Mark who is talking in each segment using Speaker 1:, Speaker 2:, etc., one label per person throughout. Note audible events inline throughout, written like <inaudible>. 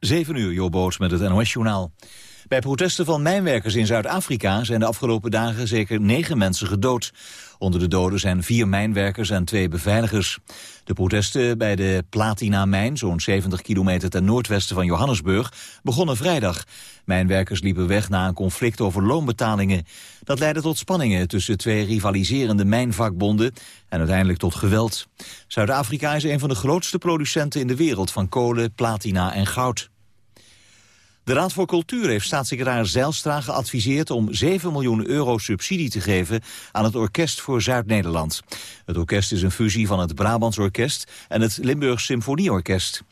Speaker 1: 7 uur, Joboos met het NOS-journaal. Bij protesten van mijnwerkers in Zuid-Afrika zijn de afgelopen dagen zeker negen mensen gedood. Onder de doden zijn vier mijnwerkers en twee beveiligers. De protesten bij de Platina-mijn, zo'n 70 kilometer ten noordwesten van Johannesburg, begonnen vrijdag. Mijnwerkers liepen weg na een conflict over loonbetalingen. Dat leidde tot spanningen tussen twee rivaliserende mijnvakbonden en uiteindelijk tot geweld. Zuid-Afrika is een van de grootste producenten in de wereld van kolen, platina en goud. De Raad voor Cultuur heeft staatssecretaris Zijlstra geadviseerd om 7 miljoen euro subsidie te geven aan het Orkest voor Zuid-Nederland. Het orkest is een fusie van het Brabants Orkest en het Limburgs Symfonieorkest.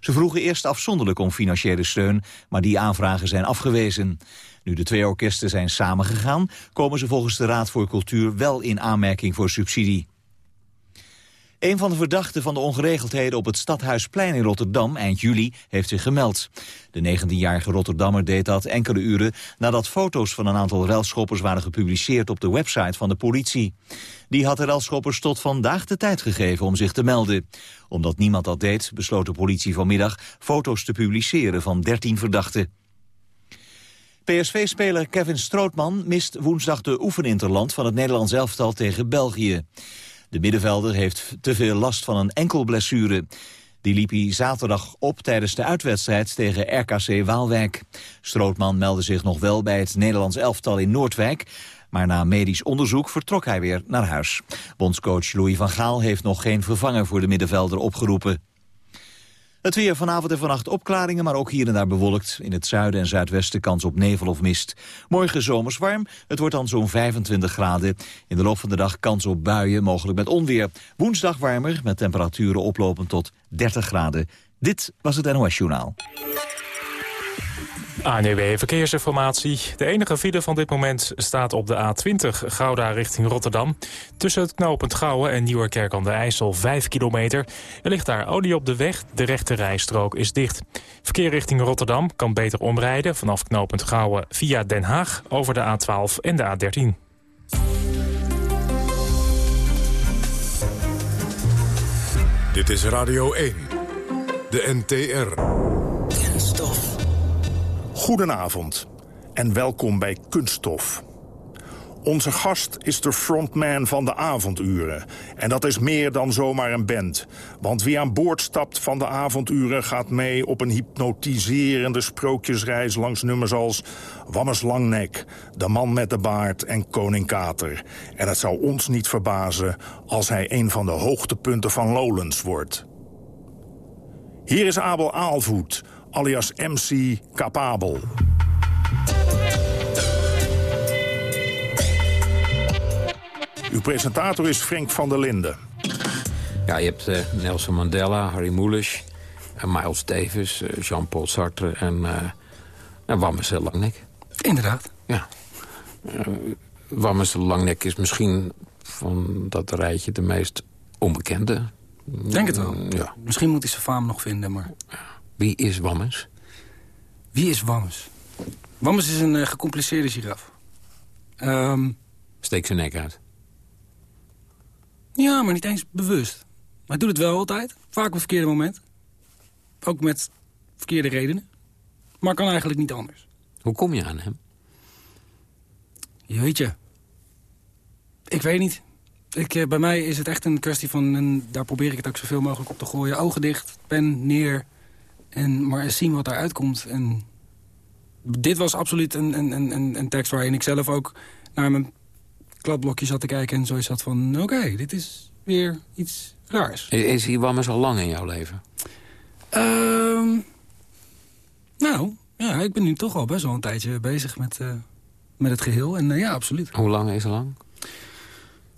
Speaker 1: Ze vroegen eerst afzonderlijk om financiële steun, maar die aanvragen zijn afgewezen. Nu de twee orkesten zijn samengegaan, komen ze volgens de Raad voor Cultuur wel in aanmerking voor subsidie. Een van de verdachten van de ongeregeldheden op het Stadhuisplein in Rotterdam eind juli heeft zich gemeld. De 19-jarige Rotterdammer deed dat enkele uren nadat foto's van een aantal relschoppers waren gepubliceerd op de website van de politie. Die had de relschoppers tot vandaag de tijd gegeven om zich te melden. Omdat niemand dat deed, besloot de politie vanmiddag foto's te publiceren van 13 verdachten. PSV-speler Kevin Strootman mist woensdag de oefeninterland van het Nederlands elftal tegen België. De middenvelder heeft te veel last van een enkelblessure. Die liep hij zaterdag op tijdens de uitwedstrijd tegen RKC Waalwijk. Strootman meldde zich nog wel bij het Nederlands elftal in Noordwijk... maar na medisch onderzoek vertrok hij weer naar huis. Bondscoach Louis van Gaal heeft nog geen vervanger voor de middenvelder opgeroepen. Het weer vanavond en vannacht opklaringen, maar ook hier en daar bewolkt. In het zuiden en zuidwesten kans op nevel of mist. Morgen zomers warm, het wordt dan zo'n 25 graden. In de loop van de dag kans op buien, mogelijk met onweer. Woensdag warmer, met temperaturen oplopend tot 30 graden. Dit was het NOS Journaal.
Speaker 2: ANUW Verkeersinformatie. De enige file van dit moment staat op de A20 Gouda richting Rotterdam. Tussen het knooppunt Gouwen en Nieuwerkerk aan de IJssel 5 kilometer. Er ligt daar olie op de weg, de rechte rijstrook is dicht. Verkeer richting Rotterdam kan beter omrijden vanaf knooppunt Gouwen via Den Haag over de A12 en de A13.
Speaker 3: Dit is Radio 1, de NTR.
Speaker 4: Goedenavond en welkom bij Kunststof. Onze gast is de frontman van de avonduren. En dat is meer dan zomaar een band. Want wie aan boord stapt van de avonduren... gaat mee op een hypnotiserende sprookjesreis langs nummers als... Wammes Langnek, De Man met de Baard en Koning Kater. En het zou ons niet verbazen als hij een van de hoogtepunten van Lowlands wordt. Hier is Abel Aalvoet alias MC Capabel. Uw presentator is Frank van der Linden.
Speaker 5: Ja, je hebt uh, Nelson Mandela, Harry Mulisch, uh, Miles Davis, uh, Jean-Paul Sartre en, uh, en Wammes Langnek.
Speaker 6: Inderdaad.
Speaker 5: Ja. Wammes Langnek is misschien van dat rijtje de meest onbekende.
Speaker 6: Denk het wel.
Speaker 5: Ja.
Speaker 6: Misschien moet hij zijn faam nog vinden, maar...
Speaker 5: Wie is Wammes?
Speaker 6: Wie is Wammes? Wammes is een uh, gecompliceerde giraf. Um,
Speaker 5: Steek zijn nek uit.
Speaker 6: Ja, maar niet eens bewust. Maar hij doet het wel altijd. Vaak op het verkeerde moment. Ook met verkeerde redenen. Maar kan eigenlijk niet anders.
Speaker 5: Hoe kom je aan hem?
Speaker 6: Jeetje. Ik weet niet. Ik, uh, bij mij is het echt een kwestie van... en daar probeer ik het ook zoveel mogelijk op te gooien. Ogen dicht, pen neer, en maar eens zien wat daaruit komt. En dit was absoluut een, een, een, een tekst waarin ik zelf ook naar mijn kladblokje zat te kijken... en zoiets had van, oké, dit is weer iets raars.
Speaker 5: Is hier Wammes al lang in jouw leven?
Speaker 6: Um, nou, ja, ik ben nu toch al best wel een tijdje bezig met, uh, met het geheel. En uh, ja, absoluut.
Speaker 5: Hoe lang is lang?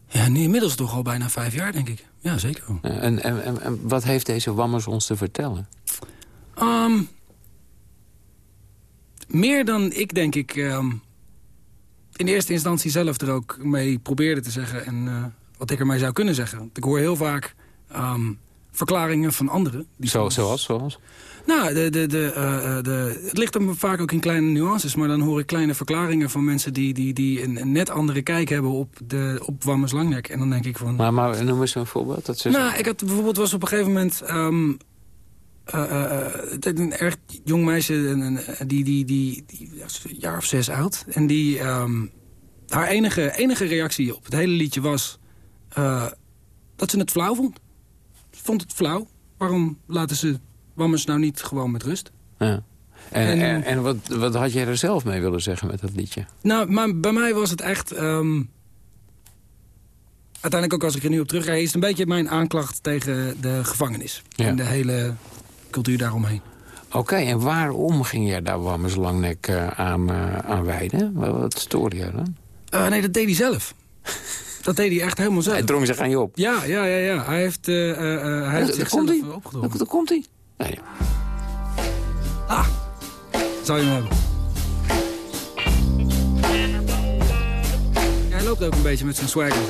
Speaker 6: Ja, nu inmiddels toch al bijna vijf jaar, denk ik. Ja, zeker.
Speaker 5: En, en, en, en wat heeft deze Wammers ons te vertellen?
Speaker 6: Um, meer dan ik, denk ik, um, in eerste instantie zelf er ook mee probeerde te zeggen... en uh, wat ik ermee zou kunnen zeggen. Ik hoor heel vaak um, verklaringen van anderen.
Speaker 5: Die Zo, soms... Zoals? zoals?
Speaker 6: Nou, de, de, de, uh, de, het ligt hem vaak ook in kleine nuances... maar dan hoor ik kleine verklaringen van mensen... die, die, die een, een net andere kijk hebben op, de, op Wammes Langnek. En dan denk ik van...
Speaker 5: Maar, maar noem eens een voorbeeld. Dat
Speaker 6: nou, ik had bijvoorbeeld was op een gegeven moment... Um, een erg jong meisje, die, die, die, die, een jaar of zes oud. En die, ehm, haar enige, enige reactie op het hele liedje was dat ze het flauw vond. Ze vond het flauw. Waarom laten ze Wammers nou niet gewoon met rust?
Speaker 5: Ja. En, en, en, wat, wat had jij er zelf mee willen zeggen met dat liedje?
Speaker 6: Nou, maar bij mij was het echt... Ehm, uiteindelijk ook als ik er nu op terugrijd... is het een beetje mijn aanklacht tegen de gevangenis. En de hele cultuur daaromheen.
Speaker 5: Oké, en waarom ging jij daar Wammers Langnek uh, aan, uh, aan wijden? Wat stoorde je dan?
Speaker 6: Uh, nee, dat deed hij zelf. Dat deed hij echt helemaal zelf.
Speaker 5: Hij drong zich aan je op?
Speaker 6: Ja, ja, ja. ja. Hij heeft, uh, uh, hij heeft zichzelf opgedrongen.
Speaker 5: Daar komt hij. Nee.
Speaker 6: Ah, zou je hem hebben. Hij loopt ook een beetje met zijn swagger.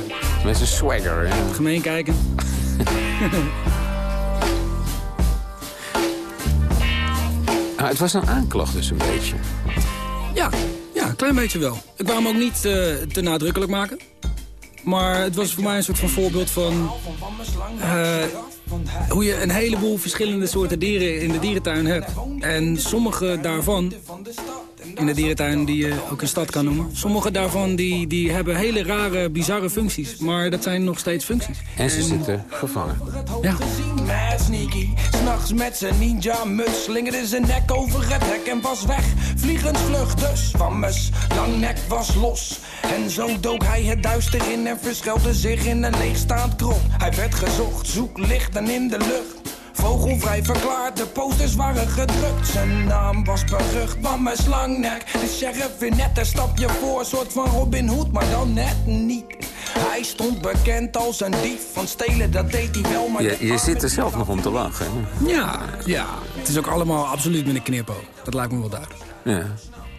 Speaker 5: Met zijn swagger, ja.
Speaker 6: Gemeen kijken. <laughs>
Speaker 5: ah, het was een aanklacht dus een beetje.
Speaker 6: Ja, ja, een klein beetje wel. Ik wou hem ook niet uh, te nadrukkelijk maken. Maar het was voor mij een soort van voorbeeld van... Uh, hoe je een heleboel verschillende soorten dieren in de dierentuin hebt. En sommige daarvan in de dierentuin die je ook een stad kan noemen. Sommige daarvan die, die hebben hele rare, bizarre functies. Maar dat zijn nog steeds functies.
Speaker 5: En ze zitten gevangen.
Speaker 6: Ja.
Speaker 7: sneaky. S'nachts met zijn ninja muts slingerde zijn nek over het hek en was weg. Vliegend dus van mes. Lang nek was los. En zo dook hij het duister in en verschuilde zich in een leegstaand krot. Hij werd gezocht, zoek lichten in de lucht. Vogelvrij verklaard, de posters waren gedrukt. Zijn naam was berucht, van mijn slangnek. De sheriff in net een stapje voor, soort van Robin Hood, maar dan net niet. Hij stond bekend als een dief, van stelen dat deed hij wel, maar...
Speaker 5: Je, je zit er zelf nog om te lachen,
Speaker 6: Ja, ja. Het is ook allemaal absoluut met een knipoog. Dat lijkt me wel duidelijk.
Speaker 5: Ja.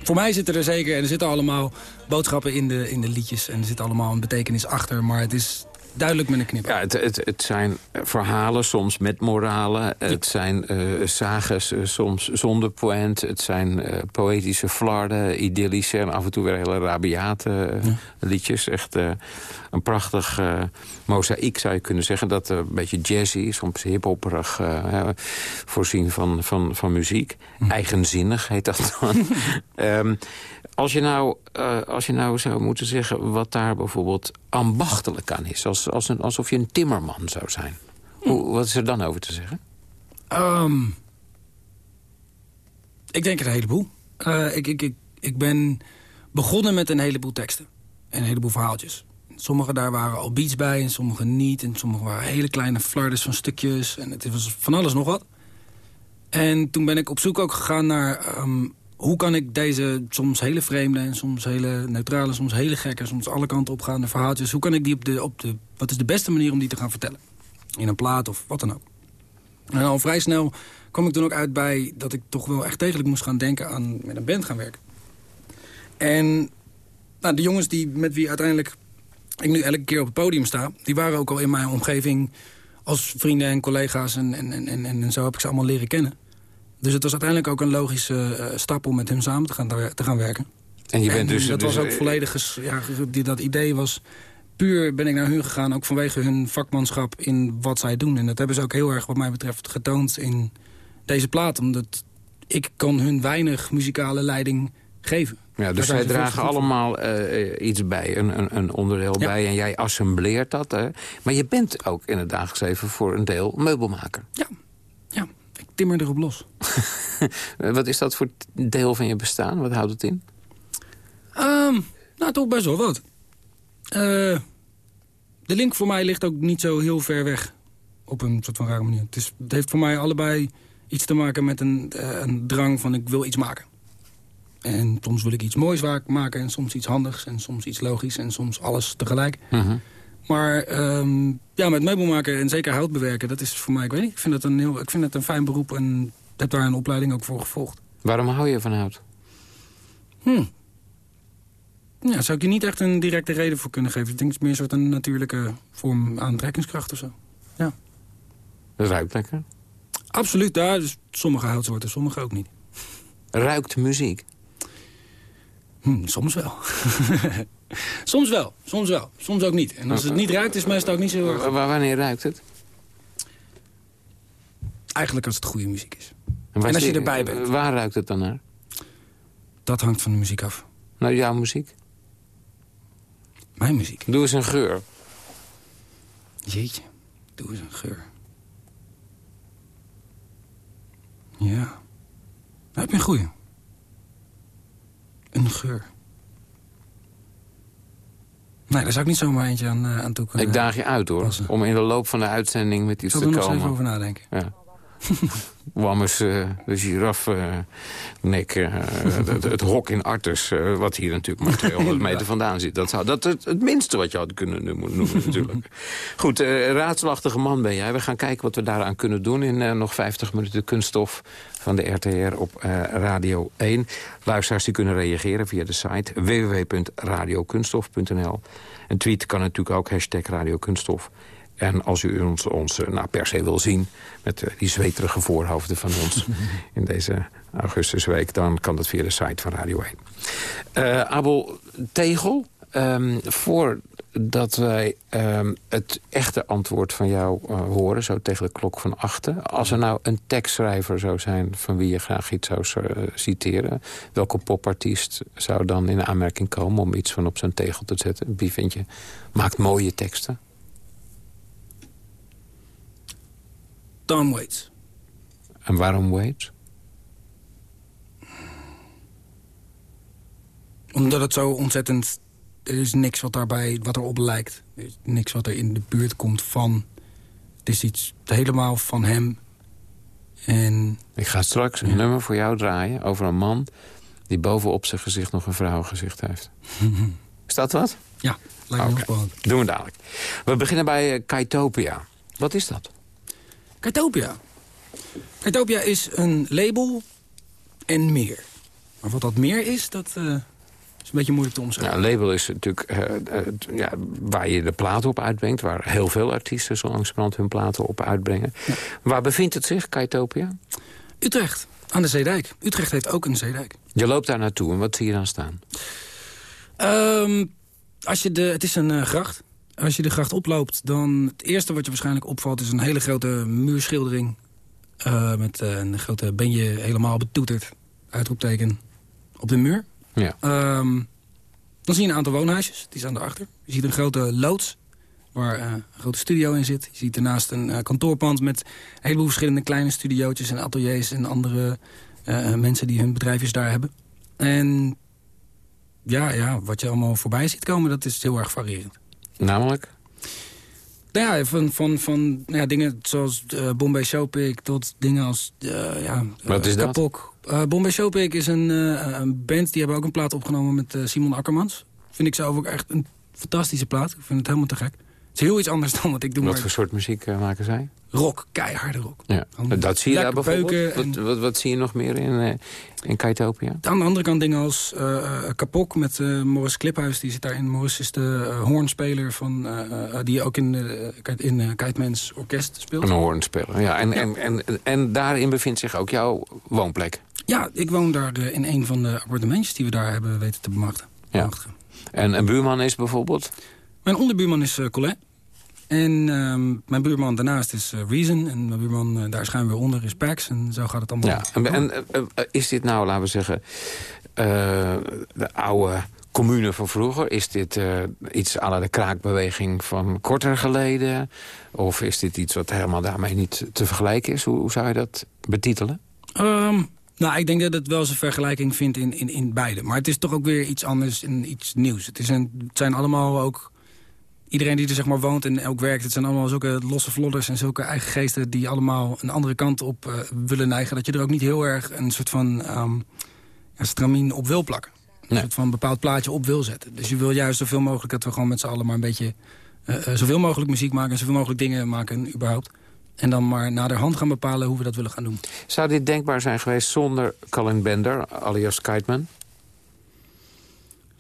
Speaker 6: Voor mij zitten er zeker, en er zitten allemaal boodschappen in de, in de liedjes... en er zit allemaal een betekenis achter, maar het is duidelijk met een knip.
Speaker 5: Ja, het, het, het zijn verhalen, soms met moralen. Het zijn uh, sages, uh, soms zonder poënt. Het zijn uh, poëtische flarden, idyllische en af en toe weer hele rabiate ja. liedjes. Echt een prachtig mozaïek zou je kunnen zeggen. Dat een beetje jazzy, soms hiphopperig voorzien van, van, van muziek. Hm. Eigenzinnig heet dat dan. um, <laughs> Als je, nou, als je nou zou moeten zeggen wat daar bijvoorbeeld ambachtelijk aan is... Als, als een, alsof je een timmerman zou zijn. Hoe, wat is er dan over te zeggen?
Speaker 6: Um, ik denk een heleboel. Uh, ik, ik, ik, ik ben begonnen met een heleboel teksten. En een heleboel verhaaltjes. Sommige daar waren al beats bij en sommige niet. En sommige waren hele kleine flarders van stukjes. En het was van alles nog wat. En toen ben ik op zoek ook gegaan naar... Um, hoe kan ik deze soms hele vreemde en soms hele neutrale, soms hele gekke, soms alle kanten opgaande verhaaltjes, hoe kan ik die op de, op de, wat is de beste manier om die te gaan vertellen? In een plaat of wat dan ook. En al vrij snel kwam ik toen ook uit bij dat ik toch wel echt degelijk moest gaan denken aan met een band gaan werken. En nou, de jongens die, met wie uiteindelijk ik nu elke keer op het podium sta, die waren ook al in mijn omgeving als vrienden en collega's en, en, en, en zo heb ik ze allemaal leren kennen. Dus het was uiteindelijk ook een logische uh, stap om met hem samen te gaan, te gaan werken.
Speaker 5: En je bent en dus...
Speaker 6: Dat
Speaker 5: dus,
Speaker 6: was ook volledig... Ja, die, dat idee was... Puur ben ik naar hun gegaan, ook vanwege hun vakmanschap in wat zij doen. En dat hebben ze ook heel erg, wat mij betreft, getoond in deze plaat. Omdat ik kan hun weinig muzikale leiding geven.
Speaker 5: Ja, dus zij dragen allemaal uh, iets bij, een, een, een onderdeel ja. bij. En jij assembleert dat. Hè? Maar je bent ook in het dagelijks leven voor een deel meubelmaker.
Speaker 6: Ja, timmer erop los. <laughs>
Speaker 5: wat is dat voor deel van je bestaan? Wat houdt het in?
Speaker 6: Um, nou, toch best wel wat. Uh, de link voor mij ligt ook niet zo heel ver weg. Op een soort van rare manier. Het, is, het heeft voor mij allebei iets te maken met een, uh, een drang van ik wil iets maken. En soms wil ik iets moois maken en soms iets handigs en soms iets logisch en soms alles tegelijk. Uh -huh. Maar um, ja, met meubelmaken en zeker hout bewerken, dat is voor mij, ik weet niet, ik vind het een, heel, ik vind het een fijn beroep en heb daar een opleiding ook voor gevolgd.
Speaker 5: Waarom hou je van hout?
Speaker 6: Hm. Ja, zou ik je niet echt een directe reden voor kunnen geven. Ik denk het is meer een soort een natuurlijke vorm aantrekkingskracht of zo. Ja.
Speaker 5: Dat ruikt lekker?
Speaker 6: Absoluut, daar. Dus sommige houtsoorten, sommige ook niet.
Speaker 5: Ruikt muziek?
Speaker 6: Hm, soms wel. <laughs> soms wel, soms wel, soms ook niet. En als het niet ruikt, is meestal ook niet zo...
Speaker 5: W wanneer ruikt het?
Speaker 6: Eigenlijk als het goede muziek is. en als je erbij bent.
Speaker 5: Waar ruikt het dan naar?
Speaker 6: Dat hangt van de muziek af.
Speaker 5: Naar jouw muziek?
Speaker 6: Mijn muziek.
Speaker 5: Doe eens een geur.
Speaker 6: Jeetje, doe eens een geur. Ja. Nou heb je een goeie. Een geur. Nee, daar zou ik niet zomaar eentje aan, eh, aan toe kunnen.
Speaker 5: Ik daag je uit hoor.
Speaker 6: passen.
Speaker 5: Om in de loop van de uitzending met
Speaker 6: Ik
Speaker 5: iets
Speaker 6: zal
Speaker 5: te
Speaker 6: er nog eens even
Speaker 5: komen.
Speaker 6: over nadenken.
Speaker 5: Ja. <laughs> Wammers, eh, de giraf, eh, nek, eh, het, het hok in Artes, eh, wat hier natuurlijk maar 200 meter vandaan zit. Dat zou dat het, het minste wat je had kunnen noemen, noemen <laughs> natuurlijk. Goed, raadselachtige man ben jij. We gaan kijken wat we daaraan kunnen doen in nog 50 minuten kunststof van de RTR op Radio 1. Luisteraars die kunnen reageren via de site www.radiokunststof.nl. En tweet kan natuurlijk ook hashtag Radio Kunststof. En als u ons, ons eh, nou, per se wil zien... met eh, die zweterige voorhoofden van ons <laughs> in deze augustusweek... dan kan dat via de site van Radio 1. Eh, Abel Tegel, ehm, voordat wij ehm, het echte antwoord van jou horen... zo tegen de klok van achten... als er nou een tekstschrijver zou zijn van wie je graag iets zou citeren... welke popartiest zou dan in aanmerking komen om iets van op zijn tegel te zetten? Wie vind je maakt mooie teksten?
Speaker 6: Tom Waits.
Speaker 5: En waarom Waits?
Speaker 6: Omdat het zo ontzettend... Er is niks wat daarbij, wat erop lijkt. Er is niks wat er in de buurt komt van... Het is iets helemaal van hem. En
Speaker 5: Ik ga straks een nummer voor jou draaien over een man... die bovenop zijn gezicht nog een vrouwengezicht heeft. <laughs> Is dat wat?
Speaker 6: ja, lijkt me spannend.
Speaker 5: Doen we dadelijk. We beginnen bij eh, Kaitopia. Wat is dat?
Speaker 6: Kaitopia. Kaitopia is een label en meer. Maar wat dat meer is, dat eh, is een beetje moeilijk te omschrijven.
Speaker 5: Ja, een label is natuurlijk eh, eh, ja, waar je de platen op uitbrengt... waar heel veel artiesten zo langzamerhand hun platen op uitbrengen. Waar bevindt het zich, Kaitopia?
Speaker 6: Utrecht, aan de Zeedijk. Utrecht heeft ook een Zeedijk.
Speaker 5: Je loopt daar naartoe en wat zie je dan staan?
Speaker 6: Ehm, als je de, het is een gracht. Als je de gracht oploopt, dan het eerste wat je waarschijnlijk opvalt... is een hele grote muurschildering. eh, met eh, een grote ben je helemaal betoeterd. Uitroepteken op de muur.
Speaker 5: Ja.
Speaker 6: Ehm, dan zie je een aantal woonhuisjes, die staan daarachter. Je ziet een grote loods, waar eh, een grote studio in zit. Je ziet daarnaast een kantoorpand met een heleboel verschillende kleine studiootjes... en ateliers en andere mensen die hun bedrijfjes daar hebben. En ja, ja, wat je allemaal voorbij ziet komen, dat is heel erg variërend.
Speaker 5: Namelijk?
Speaker 6: Nou ja, van, van, van ja, dingen zoals eh, Bombay Showpick tot dingen als... eh ja,
Speaker 5: Wat
Speaker 6: eh,
Speaker 5: is dat?
Speaker 6: Kapok. Bombay Showpick is een, een band, die hebben ook een plaat opgenomen met Simon Akkermans. Vind ik zelf ook echt een fantastische plaat. Ik vind het helemaal te gek. Het is heel iets anders <laughs> dan wat ik doe,
Speaker 5: Wat
Speaker 6: maar
Speaker 5: voor soort muziek eh, maken zij?
Speaker 6: rock, keiharde rock.
Speaker 5: Ja. Dat zie je daar bijvoorbeeld.
Speaker 6: beuken
Speaker 5: Wat, wat, wat zie je nog meer in, eh in Kaitopia?
Speaker 6: Aan de andere kant dingen als eh Kapok met eh Morris Kliphuis. Die zit daarin. Morris is de hoornspeler van, die ook in, in Keitmans orkest speelt.
Speaker 5: Een hoornspeler, ja. En, en, en, en daarin bevindt zich ook jouw woonplek.
Speaker 6: Ja, ik woon daar in een van de appartementjes die we daar hebben weten te bemachtigen.
Speaker 5: Ja. En een buurman is bijvoorbeeld...
Speaker 6: Mijn onderbuurman is Collet. En ehm, mijn buurman daarnaast is eh, Reason. En mijn buurman eh, daar schuin weer onder is Pax. En zo gaat het allemaal.
Speaker 5: Ja, en, en is dit nou, laten we zeggen, de oude commune van vroeger? Is dit iets la de kraakbeweging van korter geleden? Of is dit iets wat helemaal daarmee niet te vergelijken is? Hoe, hoe zou je dat betitelen?
Speaker 6: Ehm, nou, ik denk dat het wel zijn vergelijking vindt in, in, in beide. Maar het is toch ook weer iets anders en iets nieuws. Het, is een, het zijn allemaal ook... Iedereen die er zeg maar woont en ook werkt... het zijn allemaal zulke losse vlodders en zulke eigen geesten... die allemaal een andere kant op eh, willen neigen. Dat je er ook niet heel erg een soort van ja, stramien op wil plakken. Een
Speaker 5: Nee.
Speaker 6: soort van bepaald plaatje op wil zetten. Dus je wil juist zoveel mogelijk dat we gewoon met z'n allen maar een beetje... eh, eh, zoveel mogelijk muziek maken en zoveel mogelijk dingen maken überhaupt. En dan maar naderhand gaan bepalen hoe we dat willen gaan doen.
Speaker 5: Zou dit denkbaar zijn geweest zonder Colin Bender, alias Kiteman?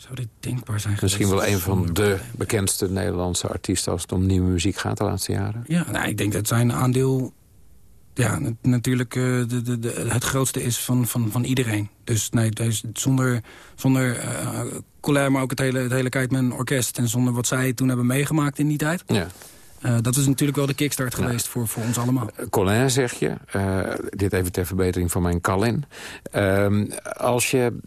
Speaker 6: Zou dit denkbaar zijn
Speaker 5: Misschien wel een van de bekendste Nederlandse artiesten... als het om nieuwe muziek gaat de laatste jaren.
Speaker 6: Ja, nou, ik denk dat zijn aandeel... Ja, nat- natuurlijk eh, de, de, de, het grootste is van, van, van iedereen. Dus nee, dus zonder, zonder eh Colère, maar ook het hele, het hele Kiteman Orkest... en zonder wat zij toen hebben meegemaakt in die tijd...
Speaker 5: Ja.
Speaker 6: Uh, dat is natuurlijk wel de kickstart geweest voor, voor ons allemaal.
Speaker 5: Colin, zeg je. Uh, dit even ter verbetering van mijn Colin. Uh, als je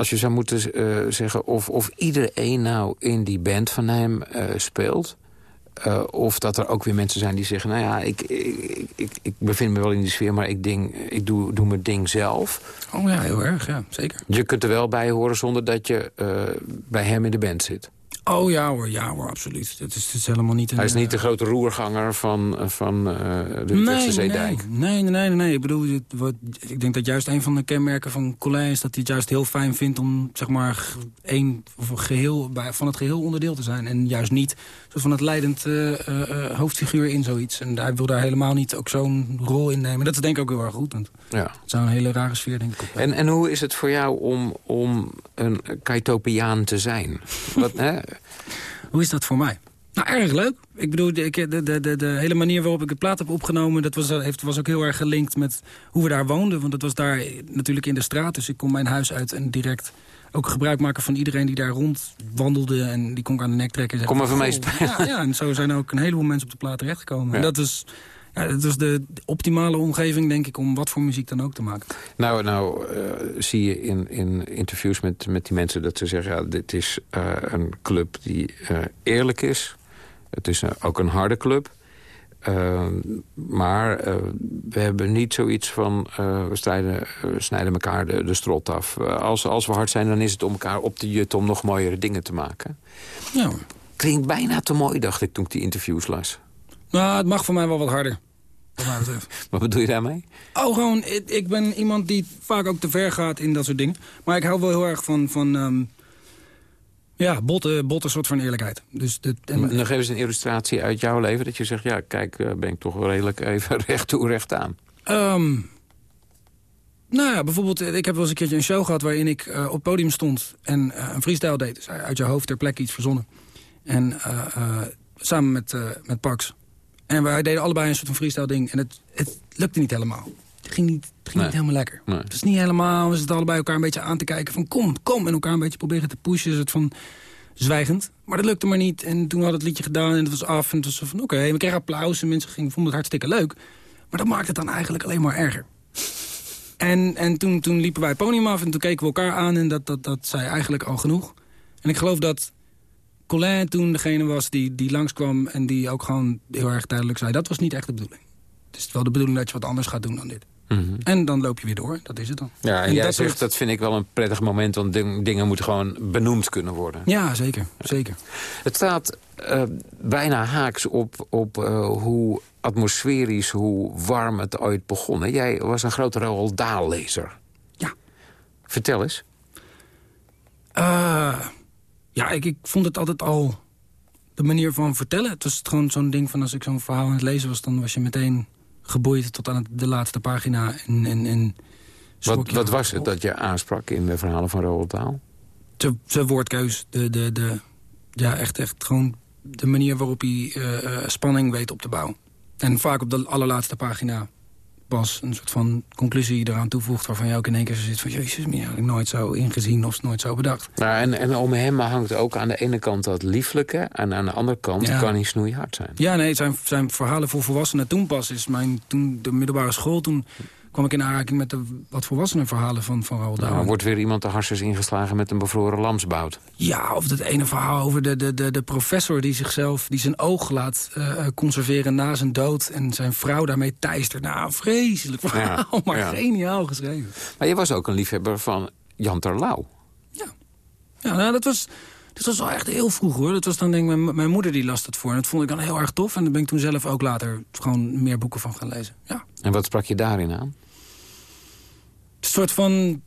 Speaker 5: als je zou moeten uh, zeggen of, of iedereen nou in die band van hem uh, speelt... Uh, of dat er ook weer mensen zijn die zeggen... nou ja, ik, ik, ik, ik bevind me wel in die sfeer... maar ik, ding, ik doe, doe mijn ding zelf.
Speaker 6: Oh ja, heel erg, ja, zeker.
Speaker 5: Je kunt er wel bij horen zonder dat je bij hem in de band zit.
Speaker 6: Oh ja hoor, ja hoor, absoluut. Het is, het is helemaal niet een,
Speaker 5: Hij is niet de grote roerganger van, van uh, de nee, Zeedijk.
Speaker 6: Nee, nee, nee, nee. Ik bedoel, wat, ik denk dat juist een van de kenmerken van Colin is... dat hij het juist heel fijn vindt om, zeg maar, of een geheel, van het geheel onderdeel te zijn. En juist niet van het leidend uh, uh, hoofdfiguur in zoiets. En hij wil daar helemaal niet ook zo'n rol in nemen. Dat is denk ik ook heel erg goed. Want ja. Het zou een hele rare sfeer, denk ik.
Speaker 5: En, en hoe is het voor jou om, om een Kaitopiaan te zijn? Wat, hè?
Speaker 6: Hoe is dat voor mij? Nou, erg leuk. Ik bedoel, de, de, de, de, hele manier waarop ik de plaat heb opgenomen... dat was, heeft, was ook heel erg gelinkt met hoe we daar woonden. Want het was daar natuurlijk in de straat. Dus ik kon mijn huis uit en direct ook gebruik maken van iedereen die daar rondwandelde. En die kon ik aan de nek trekken.
Speaker 5: Kom maar van mij spelen.
Speaker 6: Ja, ja, en zo zijn ook een heleboel mensen op de plaat terechtgekomen. En dat is... Ja, het was de optimale omgeving, denk ik, om wat voor muziek dan ook te maken.
Speaker 5: Nou, nou uh, zie je in, in interviews met, met die mensen dat ze zeggen... ja, dit is uh, een club die uh, eerlijk is. Het is ook een harde club. maar we hebben niet zoiets van... we strijden, snijden elkaar de, de strot af. als, als we hard zijn, dan is het om elkaar op te jutten... om nog mooiere dingen te maken.
Speaker 6: Ja.
Speaker 5: Klinkt bijna te mooi, dacht ik, toen ik die interviews las.
Speaker 6: Nou, het mag voor mij wel wat harder. <laughs>
Speaker 5: Wat bedoel je daarmee?
Speaker 6: Oh, gewoon, ik, ik, ben iemand die vaak ook te ver gaat in dat soort dingen. Maar ik hou wel heel erg van, van um, ja, botte, botte soort van eerlijkheid. Dus de,
Speaker 5: en, Nog even eens een illustratie uit jouw leven. Dat je zegt, ja, kijk, uh, ben ik toch wel redelijk even <laughs> recht toe, recht aan.
Speaker 6: Um, nou ja, bijvoorbeeld, ik heb wel eens een keertje een show gehad... waarin ik uh, op het podium stond en uh, een freestyle deed. Dus uit je hoofd ter plekke iets verzonnen. En samen met, met Pax. En wij deden allebei een soort van freestyle ding. En het, het lukte niet helemaal. Het ging niet, het ging niet helemaal lekker.
Speaker 5: Nee.
Speaker 6: Het is niet helemaal, we zitten allebei elkaar een beetje aan te kijken van kom, kom. En elkaar een beetje proberen te pushen, soort van zwijgend. Maar dat lukte maar niet. En toen hadden we het liedje gedaan en het was af. En het was van oké, okay. we kregen applaus en mensen gingen, vonden het hartstikke leuk. Maar dat maakte het dan eigenlijk alleen maar erger. En, en toen, toen liepen wij het podium af en toen keken we elkaar aan... en dat, dat, dat zei eigenlijk al genoeg. En ik geloof dat Colin toen degene was die, die langskwam... en die ook gewoon heel erg duidelijk zei... dat was niet echt de bedoeling. Het is wel de bedoeling dat je wat anders gaat doen dan dit.
Speaker 5: Mhm.
Speaker 6: En dan loop je weer door, dat is het dan.
Speaker 5: Ja, en, jij dat zegt, dat vind ik wel een prettig moment... want dingen moeten gewoon benoemd kunnen worden.
Speaker 6: Ja, zeker. zeker.
Speaker 5: Het staat uh, bijna haaks op, op uh, hoe atmosferisch, hoe warm het ooit begon. Jij was een grote Roald Dahl-lezer.
Speaker 6: Ja.
Speaker 5: Vertel eens.
Speaker 6: Uh, ja, ik, ik vond het altijd al de manier van vertellen. Het was gewoon zo'n ding van als ik zo'n verhaal aan het lezen was... dan was je meteen geboeid tot aan de laatste pagina. En, en, en
Speaker 5: wat, wat was het dat je aansprak in de verhalen van Roald Dahl?
Speaker 6: Zijn woordkeus. De, de, de, ja, echt, echt gewoon de manier waarop hij uh, spanning weet op te bouwen. En vaak op de allerlaatste pagina pas een soort van conclusie eraan toevoegt... waarvan je ook in één keer zit van... jezus, maar heb ik nooit zo ingezien of nooit zo bedacht.
Speaker 5: Nou, en, en om hem hangt ook aan de ene kant dat lieflijke... en aan de andere kant kan hij snoeihard zijn.
Speaker 6: Ja, nee, zijn, zijn verhalen voor volwassenen toen pas is mijn... toen de middelbare school, toen kwam ik in aanraking met de wat volwassenen verhalen van, van Roald Dahl.
Speaker 5: Nou, wordt weer iemand de harsers ingeslagen met een bevroren lamsbout.
Speaker 6: Ja, of dat ene verhaal over de, de, de, de professor die zichzelf, die zijn oog laat uh, conserveren na zijn dood. En zijn vrouw daarmee teistert. Nou, vreselijk verhaal, maar geniaal geschreven.
Speaker 5: Maar je was ook een liefhebber van Jan Terlouw.
Speaker 6: Ja, ja nou, dat was... Dat was al echt heel vroeg hoor. Dat was dan denk ik, mijn, mijn moeder die las dat voor. En dat vond ik dan heel erg tof. En daar ben ik toen zelf ook later gewoon meer boeken van gaan lezen. Ja.
Speaker 5: En wat sprak je daarin aan?
Speaker 6: Een soort van...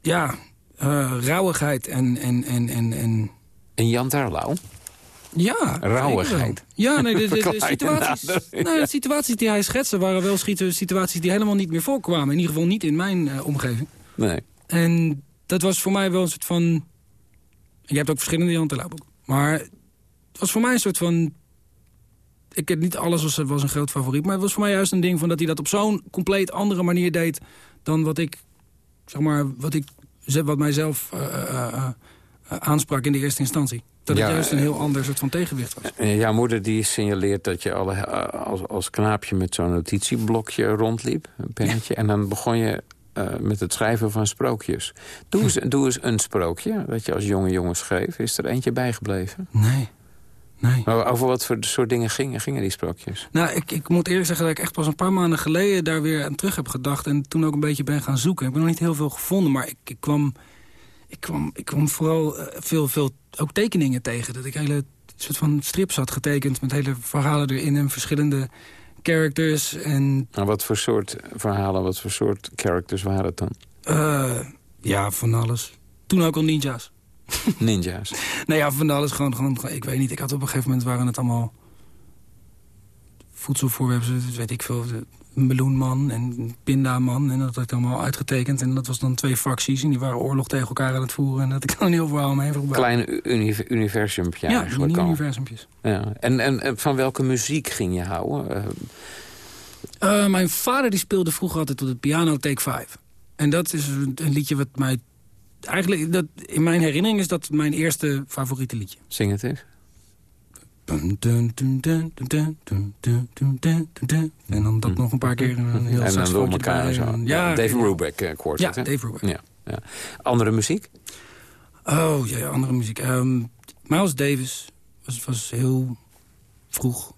Speaker 6: Ja, uh, rauwigheid en... En, en, en, en...
Speaker 5: en Jan Terlouw?
Speaker 6: Ja.
Speaker 5: Rauwigheid.
Speaker 6: Ja, nee, de, de, <laughs> de situaties, nou, de situaties die hij schetste waren wel situaties die helemaal niet meer voorkwamen. In ieder geval niet in mijn uh, omgeving.
Speaker 5: Nee.
Speaker 6: En dat was voor mij wel een soort van... Je hebt ook verschillende Jan Terlouw boeken. Maar het was voor mij een soort van... Ik heb niet alles was, was een groot favoriet. Maar het was voor mij juist een ding van dat hij dat op zo'n compleet andere manier deed... dan wat ik, zeg maar, wat ik, wat mijzelf uh, uh, eh, aansprak in de eerste instantie. Dat het
Speaker 5: Ja,
Speaker 6: juist een
Speaker 5: eh,
Speaker 6: heel ander soort van tegenwicht was.
Speaker 5: Jouw moeder die signaleert dat je alle, als, als knaapje met zo'n notitieblokje rondliep. Een pennetje. En dan begon je eh, met het schrijven van sprookjes. Doe eens, doe eens een sprookje dat je als jonge jongen schreef. Is er eentje bijgebleven?
Speaker 6: Nee. Nee.
Speaker 5: Maar over wat voor soort dingen gingen, gingen die sprookjes?
Speaker 6: Nou, ik, ik moet eerlijk zeggen dat ik echt pas een paar maanden geleden daar weer aan terug heb gedacht. En toen ook een beetje ben gaan zoeken. Ik heb nog niet heel veel gevonden, maar ik, ik kwam, ik, kwam, ik kwam vooral eh, veel, veel ook tekeningen tegen. Dat ik hele soort van strips had getekend met hele verhalen erin en verschillende characters. En
Speaker 5: Nou, wat voor soort verhalen, wat voor soort characters waren het dan?
Speaker 6: eh, ja, van alles. Toen ook al ninja's. <laughs>
Speaker 5: Ninja's.
Speaker 6: Nee, ja, van alles. Gewoon, gewoon, ik weet niet. Ik had op een gegeven moment waren het allemaal voedselvoorwerpen. Weet ik veel. Meloenman en een pindaman. En dat had ik allemaal uitgetekend. En dat was dan twee facties. En die waren oorlog tegen elkaar aan het voeren. En dat ik dan een heel verhaal omheen gebouwd.
Speaker 5: Klein uni universumpje
Speaker 6: ja,
Speaker 5: eigenlijk al.
Speaker 6: universumpjes.
Speaker 5: Ja. En, en, en van welke muziek ging je houden? Eh,
Speaker 6: Eh, mijn vader die speelde vroeger altijd op de piano Take 5. En dat is een, een liedje wat mij... Eigenlijk, dat, in mijn herinnering is dat mijn eerste favoriete liedje.
Speaker 5: zing het eens.
Speaker 6: En dan dat nog een paar keer. En een heel
Speaker 5: en dan door elkaar zo. Ja,
Speaker 6: Ja,
Speaker 5: Dave Brubeck eh, quartet.
Speaker 6: Ja? Dave Brubeck.
Speaker 5: Ja, ja. Andere muziek?
Speaker 6: Oh, ja, ja, andere muziek. Ehm, Miles Davis was, was heel vroeg.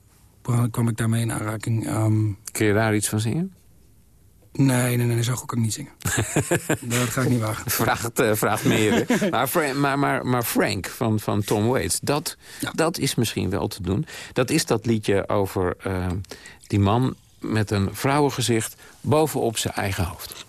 Speaker 6: kwam ik daarmee in aanraking. Ehm,
Speaker 5: Kun je daar iets van zingen?
Speaker 6: Nee, nee, nee, zo goed kan ik niet zingen. <laughs> dat ga ik niet wagen.
Speaker 5: Vraagt, eh, vraagt meer. <laughs> maar, maar, maar, maar Frank van, van Tom Waits, dat,
Speaker 6: Ja.
Speaker 5: dat is misschien wel te doen. Dat is dat liedje over eh, die man met een vrouwengezicht bovenop zijn eigen hoofd.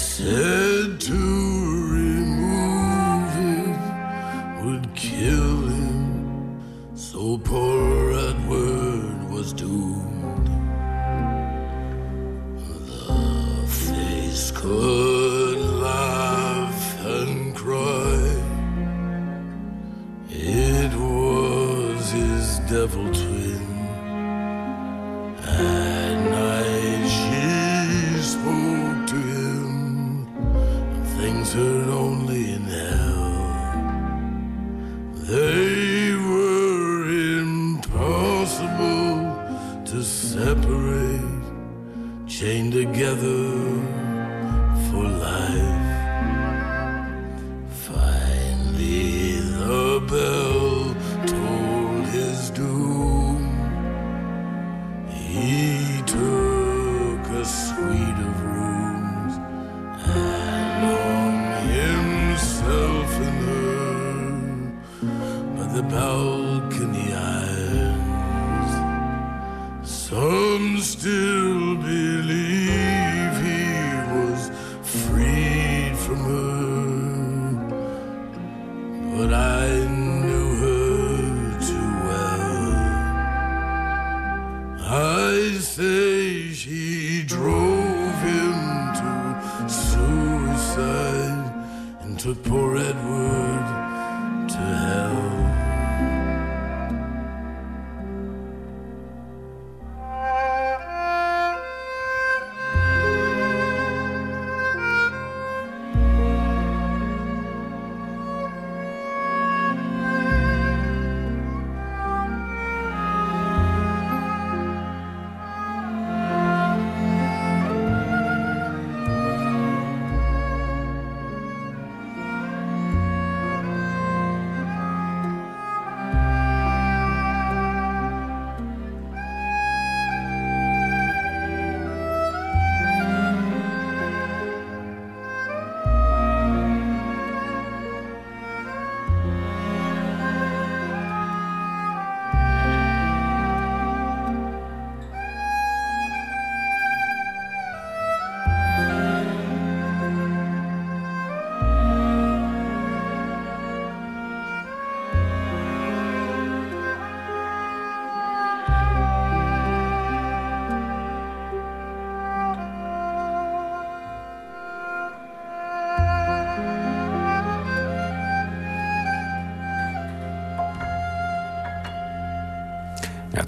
Speaker 8: Said to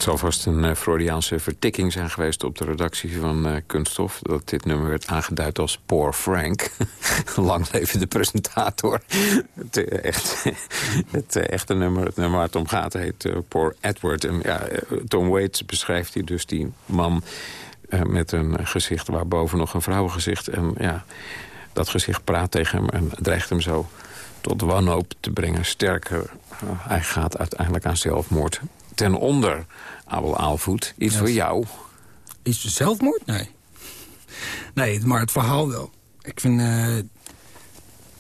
Speaker 5: het zal vast een uh, vertikking zijn geweest op de redactie van uh, Kunststof. Dat dit nummer werd aangeduid als Poor Frank. <laughs> Lang presentator. het, uh, echt, <laughs> het echte nummer, het nummer waar het om gaat, heet Poor Edward. En ja, Tom Waits beschrijft hier dus die man met een gezicht waarboven nog een vrouwengezicht. En ja, dat gezicht praat tegen hem en dreigt hem zo tot wanhoop te brengen. Sterker, hij gaat uiteindelijk aan zelfmoord ten onder Abel Aalvoet. Iets voor jou.
Speaker 6: Is het zelfmoord? Nee. Nee, maar het verhaal wel. Ik vind... Uh,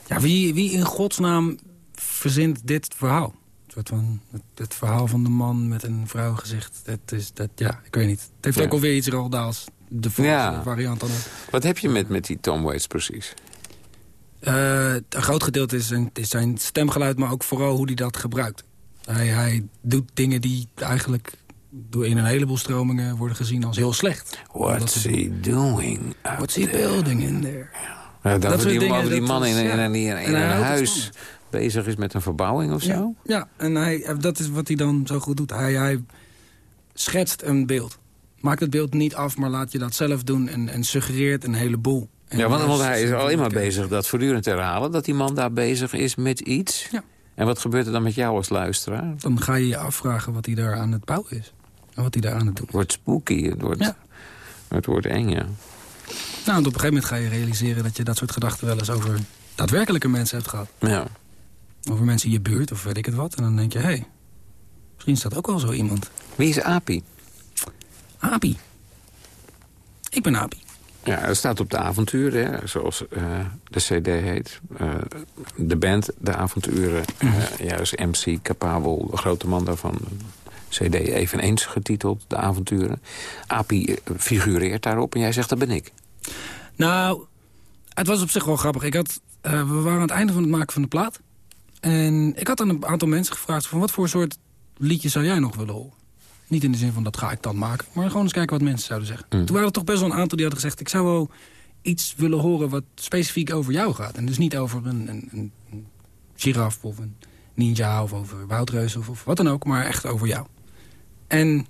Speaker 6: ja, wie, wie in godsnaam verzint dit verhaal? Het, van, het, het, verhaal van de man met een vrouwgezicht. Dat is, dat, ja, ik weet niet. Het heeft ja. ook alweer iets Roldaals. De ja. variant dan
Speaker 5: Wat heb je met, met die Tom Waits precies?
Speaker 6: Uh, een groot gedeelte is zijn, is zijn stemgeluid, maar ook vooral hoe hij dat gebruikt. Hij, hij doet dingen die eigenlijk door in een heleboel stromingen worden gezien als heel slecht.
Speaker 5: What's he doing?
Speaker 6: What's he building in there?
Speaker 5: Dat, dat die, dingen, die man in, in, in, in, in een huis bezig is met een verbouwing of
Speaker 6: zo?
Speaker 5: Ja,
Speaker 6: ja, en hij, dat is wat hij dan zo goed doet. Hij, hij schetst een beeld. Maakt het beeld niet af, maar laat je dat zelf doen en, en suggereert een heleboel. En
Speaker 5: ja, want, want hij is alleen maar bezig dat voortdurend te herhalen... dat die man daar bezig is met iets.
Speaker 6: Ja.
Speaker 5: En wat gebeurt er dan met jou als luisteraar?
Speaker 6: Dan ga je je afvragen wat hij daar aan het bouwen is. En wat hij daar aan het doen
Speaker 5: Het wordt spooky, het wordt, ja. het wordt eng, ja.
Speaker 6: Nou, en op een gegeven moment ga je realiseren... dat je dat soort gedachten wel eens over daadwerkelijke mensen hebt gehad.
Speaker 5: Ja.
Speaker 6: Over mensen in je buurt of weet ik het wat. En dan denk je, hé, hey, misschien is dat ook wel zo iemand.
Speaker 5: Wie is Api?
Speaker 6: Api? Ik ben Api.
Speaker 5: Ja, het staat op de avonturen, hè, zoals uh, de cd heet. Uh, de band, de avonturen. Uh, juist MC Capabel, de grote man daarvan. cd eveneens getiteld, de avonturen. Api figureert daarop en jij zegt, dat ben ik.
Speaker 6: Nou, het was op zich wel grappig. Ik had, we waren aan het einde van het maken van de plaat. En ik had aan een aantal mensen gevraagd... van wat voor soort liedje zou jij nog willen horen? Niet in de zin van dat ga ik dan maken. Maar gewoon eens kijken wat mensen zouden zeggen. Mm. Toen waren er toch best wel een aantal die hadden gezegd... ik zou wel iets willen horen wat specifiek over jou gaat. En dus niet over een, een, een, een giraf of een ninja of over woudreus of, of, wat dan ook. Maar echt over jou. En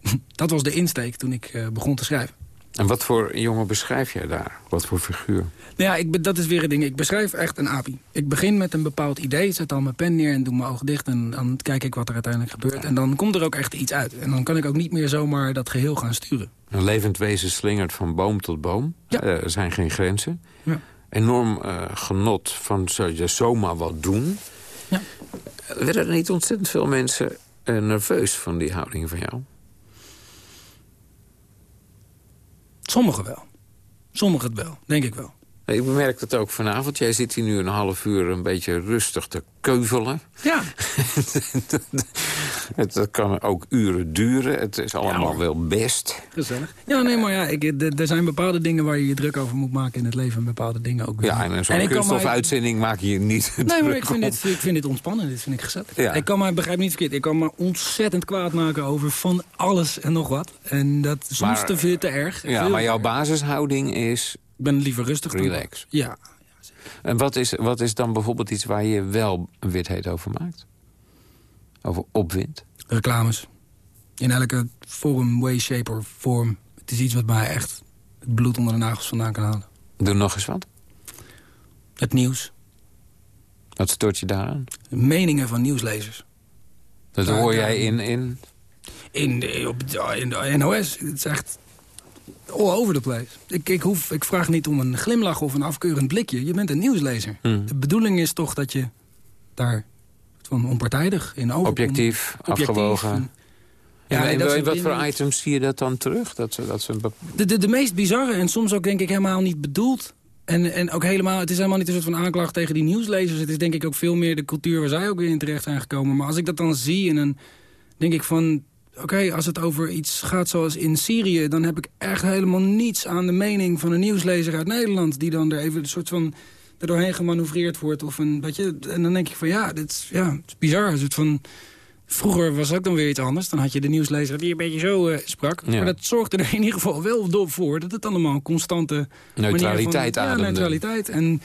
Speaker 6: <laughs> dat was de insteek toen ik uh, begon te schrijven.
Speaker 5: En wat voor jongen beschrijf jij daar? Wat voor figuur?
Speaker 6: Nou ja, ik, dat is weer een ding. Ik beschrijf echt een api. Ik begin met een bepaald idee, zet dan mijn pen neer en doe mijn ogen dicht... en dan kijk ik wat er uiteindelijk gebeurt. En dan komt er ook echt iets uit. En dan kan ik ook niet meer zomaar dat geheel gaan sturen.
Speaker 5: Een levend wezen slingert van boom tot boom. Ja. Uh, er zijn geen grenzen.
Speaker 6: Ja.
Speaker 5: Enorm uh, genot van zou je zomaar wat doen.
Speaker 6: Ja.
Speaker 5: Werden er niet ontzettend veel mensen uh, nerveus van die houding van jou?
Speaker 6: Sommigen wel. Sommigen wel, denk ik wel.
Speaker 5: Ik bemerk het ook vanavond. Jij zit hier nu een half uur een beetje rustig te keuvelen.
Speaker 6: Ja. <laughs> <laughs>
Speaker 5: het kan ook uren duren. Het is allemaal ja, wel best.
Speaker 6: Gezellig. Ja, nee, maar ja, ik, er zijn bepaalde dingen waar je je druk over moet maken in het leven. En bepaalde dingen ook weer.
Speaker 5: Ja, en zo'n kunstofuitzending maak je je niet
Speaker 6: Nee, maar ik vind, dit, ik vind dit ontspannen. Dit vind ik gezellig. Ja. Ik kan mij, begrijp niet verkeerd, ik kan me ontzettend kwaad maken over van alles en nog wat. En dat soms maar, te veel te erg.
Speaker 5: Ja, maar jouw basishouding is
Speaker 6: ik ben liever rustig.
Speaker 5: Relax.
Speaker 6: Ja.
Speaker 5: En wat is, wat is dan bijvoorbeeld iets waar je wel een witheid over maakt? Over opwind?
Speaker 6: Reclames. In elke vorm, way, shape of vorm. Het is iets wat mij echt het bloed onder de nagels vandaan kan halen.
Speaker 5: Doe nog eens wat.
Speaker 6: Het nieuws.
Speaker 5: Wat stoort je daaraan?
Speaker 6: Meningen van nieuwslezers.
Speaker 5: Dat daar, hoor jij in... In,
Speaker 6: in, de, op, in de NOS. Het is echt all over the place. Ik, ik, hoef, ik vraag niet om een glimlach of een afkeurend blikje. Je bent een nieuwslezer.
Speaker 5: Hmm.
Speaker 6: De bedoeling is toch dat je daar van onpartijdig in over...
Speaker 5: Objectief, objectief afgewogen. ja, en, en wat voor items zie je dat dan terug? Dat ze, dat ze
Speaker 6: de, de, de meest bizarre en soms ook denk ik helemaal niet bedoeld. En, en ook helemaal, het is helemaal niet een soort van aanklacht tegen die nieuwslezers. Het is denk ik ook veel meer de cultuur waar zij ook weer in terecht zijn gekomen. Maar als ik dat dan zie en dan denk ik van oké, als het over iets gaat zoals in Syrië... dan heb ik echt helemaal niets aan de mening van een nieuwslezer uit Nederland... die dan er even een soort van er doorheen gemanoeuvreerd wordt. Of een, weet je, en dan denk ik van ja, dit is, ja, het is bizar. Soort van, vroeger was ook dan weer iets anders. Dan had je de nieuwslezer die een beetje zo uh, sprak. Maar dat zorgde er in ieder geval wel voor... dat het allemaal een constante...
Speaker 5: Neutraliteit
Speaker 6: aan. Ja, neutraliteit. En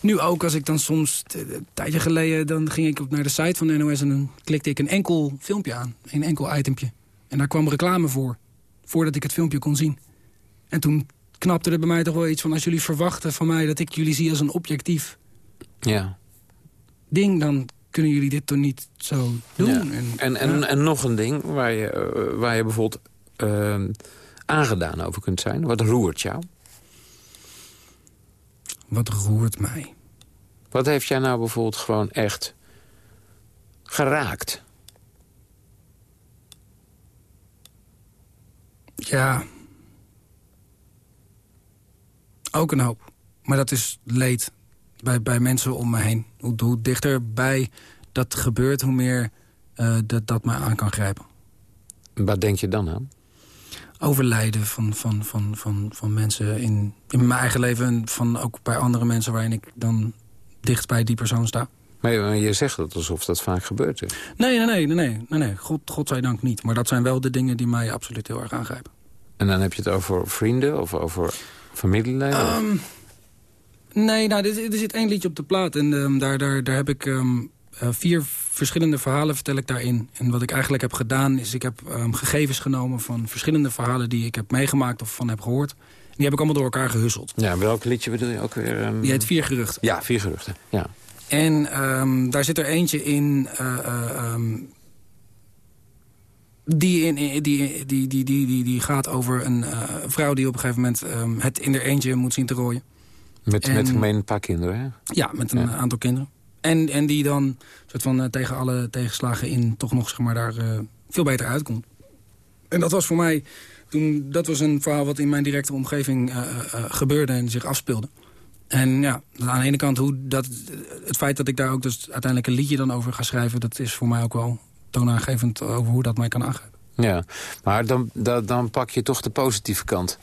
Speaker 6: nu ook, als ik dan soms, een tijdje geleden... dan ging ik naar de site van de NOS en dan klikte ik een enkel filmpje aan. Een enkel itempje. En daar kwam reclame voor. Voordat ik het filmpje kon zien. En toen knapte er bij mij toch wel iets van... als jullie verwachten van mij dat ik jullie zie als een objectief
Speaker 5: Ja.
Speaker 6: ding... dan kunnen jullie dit toch niet zo doen.
Speaker 5: Ja.
Speaker 6: En,
Speaker 5: En, en,
Speaker 6: ja.
Speaker 5: en nog een ding waar je, eh, waar je bijvoorbeeld eh, aangedaan over kunt zijn. Wat roert jou?
Speaker 6: Wat roert mij?
Speaker 5: Wat heeft jij nou bijvoorbeeld gewoon echt geraakt?
Speaker 6: Ja. Ook een hoop. Maar dat is leed bij, bij mensen om me heen. Hoe, hoe dichterbij dat gebeurt, hoe meer eh, dat, dat mij aan kan grijpen.
Speaker 5: Wat denk je dan aan?
Speaker 6: Overlijden van, van, van, van, van mensen in, in mijn eigen leven... en van ook bij andere mensen waarin ik dan dicht bij die persoon sta.
Speaker 5: Maar je, je zegt het alsof dat vaak gebeurt. Is.
Speaker 6: Nee, nee, nee, nee, nee, nee, nee. God, godzijdank niet. Maar dat zijn wel de dingen die mij absoluut heel erg aangrijpen.
Speaker 5: En dan heb je het over vrienden of over familieleden? of-
Speaker 6: Ehm, nee, nou, er, er zit één liedje op de plaat. En ehm, daar, daar, daar heb ik ehm, eh, vier verschillende verhalen vertel ik daarin. En wat ik eigenlijk heb gedaan is... ik heb gegevens genomen van verschillende verhalen... die ik heb meegemaakt of van heb gehoord. En die heb ik allemaal door elkaar gehusseld.
Speaker 5: Ja, welk liedje bedoel je ook weer?
Speaker 6: Die heet Vier Geruchten.
Speaker 5: Ja, vier geruchten. Ja.
Speaker 6: En daar zit er eentje in... eh, eh, die, in, in- die, die, die, die, die, die gaat over een eh, vrouw die op een gegeven moment... ehm, het in haar eentje moet zien te rooien.
Speaker 5: Met,
Speaker 6: En-
Speaker 5: met gemeen een paar kinderen, hè?
Speaker 6: Ja, met een
Speaker 5: Ja.
Speaker 6: aantal kinderen. En, en die dan soort van, eh, tegen alle tegenslagen in toch nog zeg maar, daar eh, veel beter uitkomt. En dat was voor mij... Toen, dat was een verhaal wat in mijn directe omgeving eh, eh, eh, gebeurde en zich afspeelde. En ja, aan de ene kant hoe dat, het feit dat ik daar ook dus uiteindelijk een liedje dan over ga schrijven... dat is voor mij ook wel toonaangevend over hoe dat mij kan aangrijpen.
Speaker 5: Ja, maar dan, dan, dan pak je toch de positieve kant.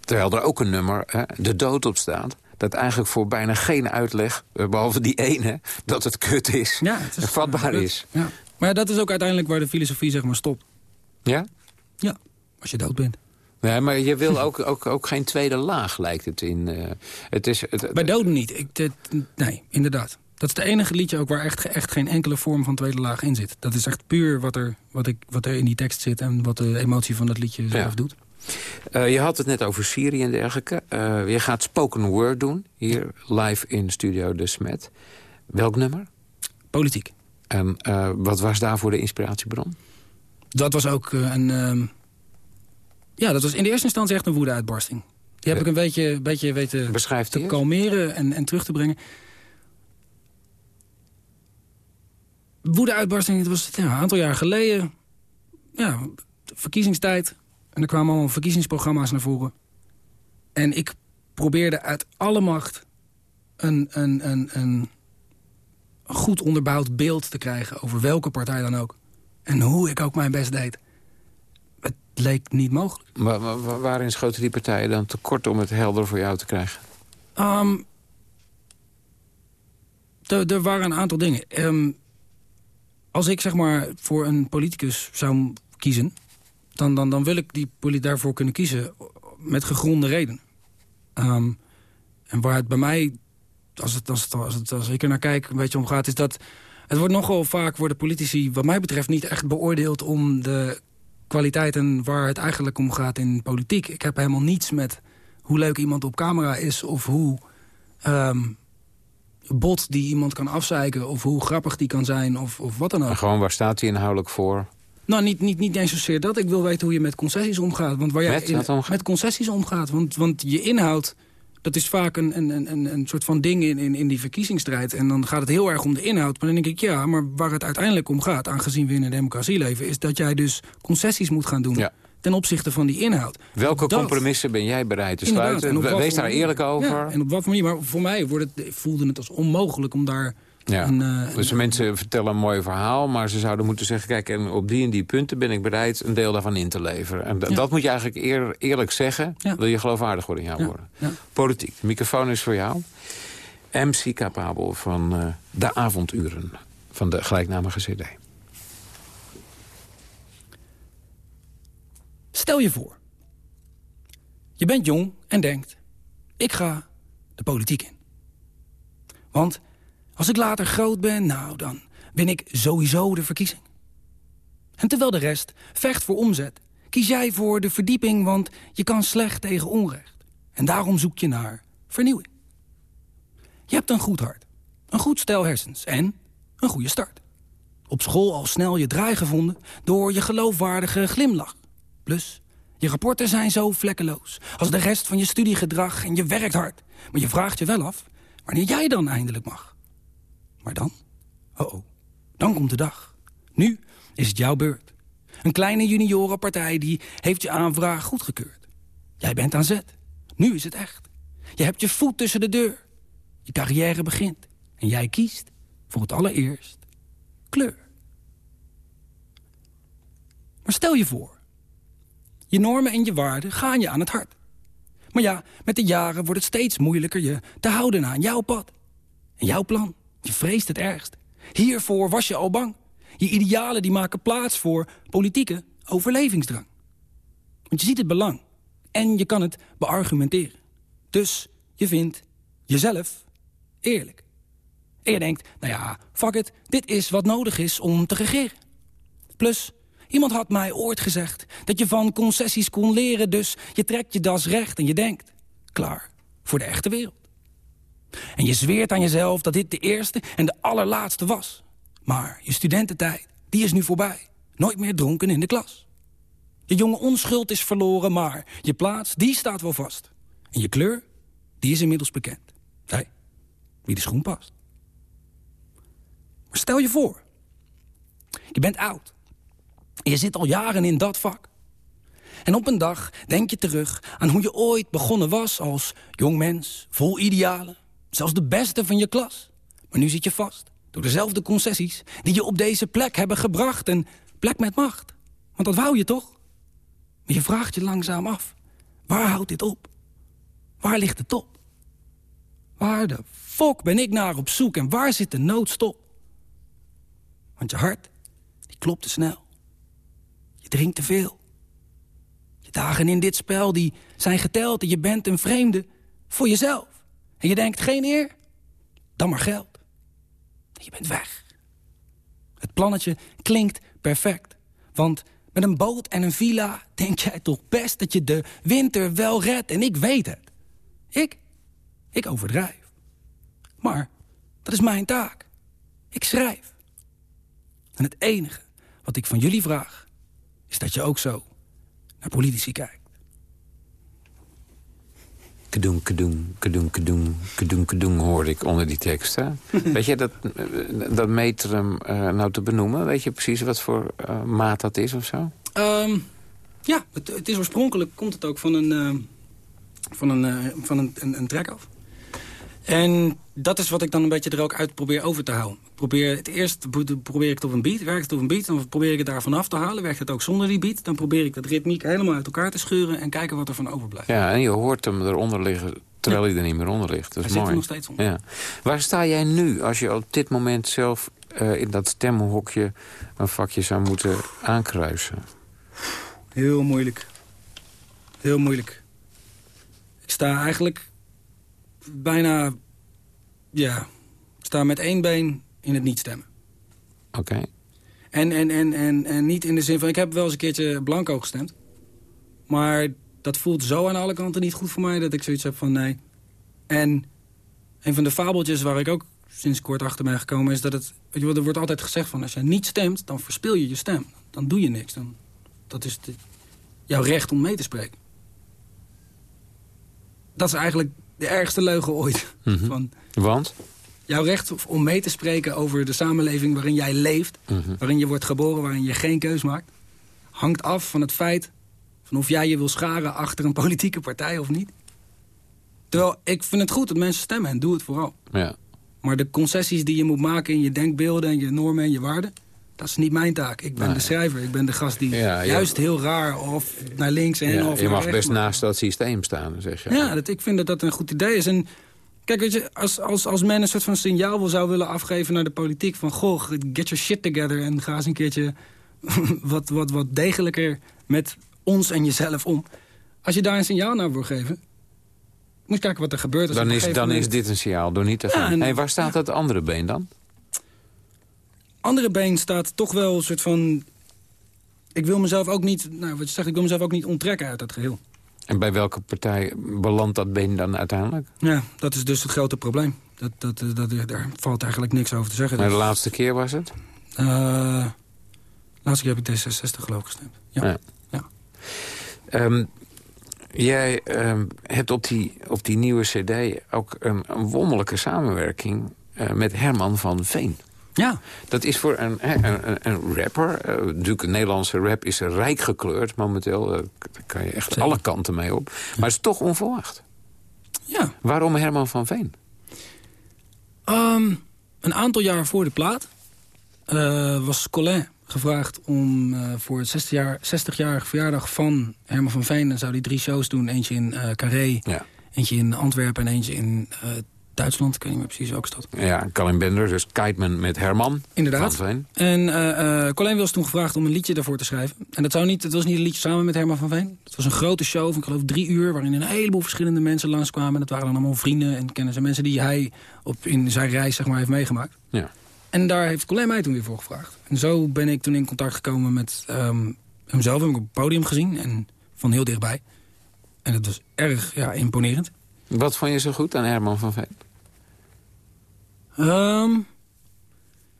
Speaker 5: Terwijl er ook een nummer, hè, de dood op staat... dat eigenlijk voor bijna geen uitleg, eh, behalve die ene... dat het kut is,
Speaker 6: Ja, het
Speaker 5: en vatbaar
Speaker 6: dat-
Speaker 5: is.
Speaker 6: Ja. Maar ja, dat is ook uiteindelijk waar de filosofie zeg maar stopt.
Speaker 5: Ja?
Speaker 6: Ja, als je dood bent.
Speaker 5: Nee, maar je wil ook, ook, ook geen tweede laag, lijkt het in. eh, het is, het,
Speaker 6: Bij doden niet. Ik, dit- nee, inderdaad. Dat is het enige liedje ook waar echt, echt geen enkele vorm van tweede laag in zit. Dat is echt puur wat er, wat, ik, wat er in die tekst zit... en wat de emotie van dat liedje zelf
Speaker 5: Ja.
Speaker 6: doet.
Speaker 5: Eh, je had het net over Syrië en dergelijke. Eh, je gaat spoken word doen, hier live in Studio De Smet. Welk nummer?
Speaker 6: Politiek.
Speaker 5: En eh, wat was daarvoor de inspiratiebron?
Speaker 6: Dat was ook een... ehm, ja, dat was in de eerste instantie echt een woede-uitbarsting. Die heb ik een beetje, beetje weten te kalmeren en, en terug te brengen. Woede-uitbarsting, het was ja, een aantal jaar geleden. Ja, verkiezingstijd. En er kwamen allemaal verkiezingsprogramma's naar voren. En ik probeerde uit alle macht een, een, een, een goed onderbouwd beeld te krijgen... over welke partij dan ook. En hoe ik ook mijn best deed. Het leek niet mogelijk.
Speaker 5: Wa- waarin schoten die partijen dan tekort om het helder voor jou te krijgen?
Speaker 6: Ehm, er- waren een aantal dingen. Ehm, als ik zeg maar voor een politicus zou kiezen... dan, dan, dan wil ik die poli- daarvoor kunnen kiezen met gegronde reden. Ehm, en waar het bij mij, als, het, als, het, als ik er naar kijk, een beetje om gaat... is dat het wordt nogal vaak worden politici, wat mij betreft... niet echt beoordeeld om de kwaliteiten waar het eigenlijk om gaat in politiek. Ik heb helemaal niets met hoe leuk iemand op camera is... of hoe ehm, bot die iemand kan afzeiken... of hoe grappig die kan zijn, of, of wat dan ook.
Speaker 5: En gewoon, waar staat hij inhoudelijk voor?
Speaker 6: Nou, niet, niet, niet eens zozeer dat. Ik wil weten hoe je met concessies omgaat. Want waar jij
Speaker 5: Met wat omgaat?
Speaker 6: met concessies omgaat. Want, want je inhoud, dat is vaak een, een, een, een soort van ding in, in, in die verkiezingsstrijd. En dan gaat het heel erg om de inhoud. Maar dan denk ik, ja, maar waar het uiteindelijk om gaat... aangezien we in een democratie leven... is dat jij dus concessies moet gaan doen...
Speaker 5: Ja.
Speaker 6: Ten opzichte van die inhoud.
Speaker 5: Welke
Speaker 6: Dat-
Speaker 5: compromissen ben jij bereid te sluiten? Wees daar
Speaker 6: manier.
Speaker 5: eerlijk over.
Speaker 6: Ja, en op wat manier. Maar voor mij wordt het, voelde het als onmogelijk om daar...
Speaker 5: Ja.
Speaker 6: een, eh,
Speaker 5: Dus mensen vertellen een mooi verhaal, maar ze zouden moeten zeggen... kijk, en op die en die punten ben ik bereid een deel daarvan in te leveren. En
Speaker 6: Ja.
Speaker 5: dat moet je eigenlijk eer- eerlijk zeggen.
Speaker 6: Ja.
Speaker 5: Wil je geloofwaardig worden in woorden.
Speaker 6: ja.
Speaker 5: Politiek, de microfoon is voor jou. MC Capabel van eh, De Avonduren van de gelijknamige cd.
Speaker 6: Stel je voor. Je bent jong en denkt... ik ga de politiek in. Want als ik later groot ben, nou, dan win ik sowieso de verkiezing. En terwijl de rest vecht voor omzet, kies jij voor de verdieping, want je kan slecht tegen onrecht. En daarom zoek je naar vernieuwing. Je hebt een goed hart, een goed stel hersens en een goede start. Op school al snel je draai gevonden door je geloofwaardige glimlach. Plus, je rapporten zijn zo vlekkeloos als de rest van je studiegedrag en je werkt hard. Maar je vraagt je wel af wanneer jij dan eindelijk mag. Maar dan? Oh oh, dan komt de dag. Nu is het jouw beurt. Een kleine juniorenpartij die heeft je aanvraag goedgekeurd. Jij bent aan zet. Nu is het echt. Je hebt je voet tussen de deur. Je carrière begint. En jij kiest voor het allereerst kleur. Maar stel je voor. Je normen en je waarden gaan je aan het hart. Maar ja, met de jaren wordt het steeds moeilijker je te houden aan jouw pad. En jouw plan. Je vreest het ergst. Hiervoor was je al bang. Je idealen die maken plaats voor politieke overlevingsdrang. Want je ziet het belang. En je kan het beargumenteren. Dus je vindt jezelf eerlijk. En je denkt, nou ja, fuck it, dit is wat nodig is om te regeren. Plus, iemand had mij ooit gezegd dat je van concessies kon leren... dus je trekt je das recht en je denkt, klaar voor de echte wereld. En je zweert aan jezelf dat dit de eerste en de allerlaatste was. Maar je studententijd, die is nu voorbij. Nooit meer dronken in de klas. Je jonge onschuld is verloren, maar je plaats, die staat wel vast. En je kleur, die is inmiddels bekend. Hey, wie de schoen past. Maar stel je voor, je bent oud. Je zit al jaren in dat vak. En op een dag denk je terug aan hoe je ooit begonnen was als jong mens, vol idealen. Zelfs de beste van je klas. Maar nu zit je vast door dezelfde concessies die je op deze plek hebben gebracht. Een plek met macht. Want dat wou je toch? Maar je vraagt je langzaam af. Waar houdt dit op? Waar ligt de top? Waar de fok ben ik naar op zoek en waar zit de noodstop? Want je hart, klopt te snel. Je drinkt te veel. Je dagen in dit spel, die zijn geteld en je bent een vreemde voor jezelf. En je denkt, geen eer, dan maar geld. Je bent weg. Het plannetje klinkt perfect. Want met een boot en een villa denk jij toch best dat je de winter wel redt. En ik weet het. Ik? Ik overdrijf. Maar dat is mijn taak. Ik schrijf. En het enige wat ik van jullie vraag... is dat je ook zo naar politici kijkt.
Speaker 5: Kedoen, kedoen, kedoen, kedoen, kedoen, kedoen hoorde ik onder die teksten. <laughs> Weet je dat, dat metrum uh, nou te benoemen? Weet je precies wat voor uh, maat dat is of zo?
Speaker 6: Um, ja, het, het, is oorspronkelijk komt het ook van een, uh, van een, van een, een, een track af. En dat is wat ik dan een beetje er ook uit probeer over te houden. Ik probeer het eerst probeer ik het op een beat, werkt het op een beat... dan probeer ik het daar vanaf te halen, werkt het ook zonder die beat... dan probeer ik dat ritmiek helemaal uit elkaar te scheuren... en kijken wat er van overblijft.
Speaker 5: Ja, en je hoort hem eronder liggen terwijl hij er niet meer onder ligt. Dat is
Speaker 6: hij
Speaker 5: mooi.
Speaker 6: zit er nog steeds onder.
Speaker 5: Ja. Waar sta jij nu als je op dit moment zelf uh, in dat stemhokje... een vakje zou moeten aankruisen?
Speaker 6: Heel moeilijk. Heel moeilijk. Ik sta eigenlijk bijna... Ja, sta met één been in het niet stemmen.
Speaker 5: Oké. Okay.
Speaker 6: En, en, en, en, en niet in de zin van... Ik heb wel eens een keertje blanco gestemd. Maar dat voelt zo aan alle kanten niet goed voor mij... dat ik zoiets heb van nee. En een van de fabeltjes waar ik ook sinds kort achter ben gekomen... is dat het... Weet je wel, er wordt altijd gezegd van... als je niet stemt, dan verspil je je stem. Dan doe je niks. Dan, dat is de, jouw recht om mee te spreken. Dat is eigenlijk de ergste leugen ooit.
Speaker 5: Mm -hmm.
Speaker 6: van,
Speaker 5: Want?
Speaker 6: Jouw recht om mee te spreken over de samenleving waarin jij leeft...
Speaker 5: Mm -hmm.
Speaker 6: waarin je wordt geboren, waarin je geen keus maakt... hangt af van het feit van of jij je wil scharen achter een politieke partij of niet. Terwijl ik vind het goed dat mensen stemmen en doe het vooral.
Speaker 5: Ja.
Speaker 6: Maar de concessies die je moet maken in je denkbeelden en je normen en je waarden... dat is niet mijn taak. Ik ben
Speaker 5: Nee.
Speaker 6: de schrijver. Ik ben de gast die
Speaker 5: Ja, ja.
Speaker 6: juist heel raar of naar links en
Speaker 5: Ja,
Speaker 6: of
Speaker 5: je mag best naast dat systeem staan, zeg je.
Speaker 6: Ja, dat, ik vind dat dat een goed idee is. En kijk, weet je, als, als, als men een soort van signaal wil, zou willen afgeven naar de politiek... van, goh, get your shit together en ga eens een keertje <laughs> wat, wat, wat degelijker met ons en jezelf om. Als je daar een signaal naar wil geven, moet je kijken wat er gebeurt. Als
Speaker 5: Dan is, dan is dit een signaal door niet te gaan.
Speaker 6: en-
Speaker 5: hey, waar staat dat andere been dan?
Speaker 6: Andere been staat toch wel een soort van... ik wil mezelf ook niet, nou, wat je zegt, ik wil mezelf ook niet onttrekken uit dat geheel.
Speaker 5: En bij welke partij belandt dat been dan uiteindelijk?
Speaker 6: Ja, dat is dus het grote probleem. Dat, dat, dat, dat- daar valt eigenlijk niks over te zeggen.
Speaker 5: Maar de
Speaker 6: Dus,
Speaker 5: laatste keer was het?
Speaker 6: eh, laatste keer heb ik D66 geloof ik gestemd. Ja.
Speaker 5: Ja.
Speaker 6: Ja.
Speaker 5: Ehm, jij ehm, hebt op die, op die nieuwe cd ook een, een wonderlijke samenwerking... eh, met Herman van Veen.
Speaker 6: Ja.
Speaker 5: Dat is voor een, een, een, rapper. eh, natuurlijk, de Nederlandse rap is rijk gekleurd momenteel. eh, daar kan je echt
Speaker 6: Zeker.
Speaker 5: alle kanten mee op. Maar het is toch onverwacht.
Speaker 6: ja.
Speaker 5: Waarom Herman van Veen?
Speaker 6: Ehm, een aantal jaar voor de plaat eh, was Colin gevraagd om voor het 60 jaar, 60-jarige verjaardag van Herman van Veen... dan zou hij drie shows doen. Eentje in eh Carré,
Speaker 5: Ja,
Speaker 6: eentje in Antwerpen en eentje in Duitsland. Ik weet niet meer precies welke stad.
Speaker 5: ja Colin Bender, dus Kiteman met Herman
Speaker 6: Inderdaad.
Speaker 5: van Veen.
Speaker 6: En eh Colin was toen gevraagd om een liedje daarvoor te schrijven. En dat, zou niet, het was niet een liedje samen met Herman van Veen. Het was een grote show van, ik geloof, drie uur... waarin een heleboel verschillende mensen langskwamen. Dat waren dan allemaal vrienden en kennissen. Mensen die hij op, in zijn reis zeg maar, heeft meegemaakt.
Speaker 5: Ja.
Speaker 6: En daar heeft Colin mij toen weer voor gevraagd. En zo ben ik toen in contact gekomen met ehm, hemzelf. Heb ik op het podium gezien en van heel dichtbij. En dat was erg ja, imponerend.
Speaker 5: Wat vond je zo goed aan Herman van Veen?
Speaker 6: Ehm,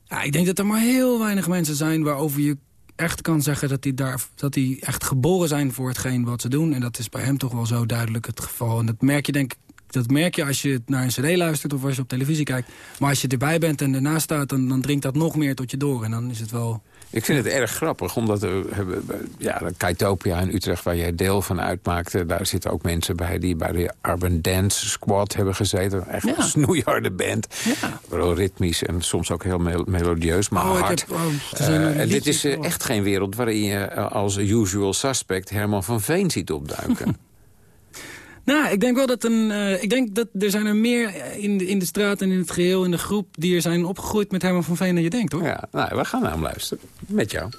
Speaker 6: ja, ik denk dat er maar heel weinig mensen zijn waarover je echt kan zeggen dat die, daar, dat die echt geboren zijn voor hetgeen wat ze doen. En dat is bij hem toch wel zo duidelijk het geval. En dat merk je denk ik dat merk je als je naar een cd luistert of als je op televisie kijkt. Maar als je erbij bent en ernaast staat, dan, dan dringt dat nog meer tot je door. En dan is het wel...
Speaker 5: Ik vind het erg grappig, omdat we hebben, ja, Kaitopia in Utrecht, waar jij deel van uitmaakte, daar zitten ook mensen bij die bij de Urban Dance Squad hebben gezeten. Echt
Speaker 6: Ja.
Speaker 5: een snoeiharde band.
Speaker 6: Ja.
Speaker 5: Wel ritmisch en soms ook heel mel- melodieus, maar
Speaker 6: Oh,
Speaker 5: hard.
Speaker 6: heb- oh,
Speaker 5: Eh, en dit is eh, echt geen wereld waarin je eh, als usual suspect Herman van Veen ziet opduiken. <laughs>
Speaker 6: Nou, ik denk wel dat een. eh, ik denk dat er zijn er meer eh, in de, in de straat en in het geheel in de groep die er zijn opgegroeid met Herman van Veen dan je denkt, hoor.
Speaker 5: ja, nou, we gaan naar hem luisteren. Met jou.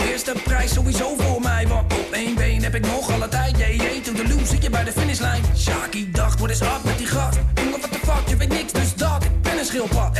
Speaker 7: Eerste prijs sowieso voor mij. Want op één been heb ik nog alle tijd. Jee, jee, to the loop zit je bij de finishlijn. Shaki dacht, wat is up met die gast? Jongen, what the fuck, je weet niks, dus dat. Ik ben een schildpad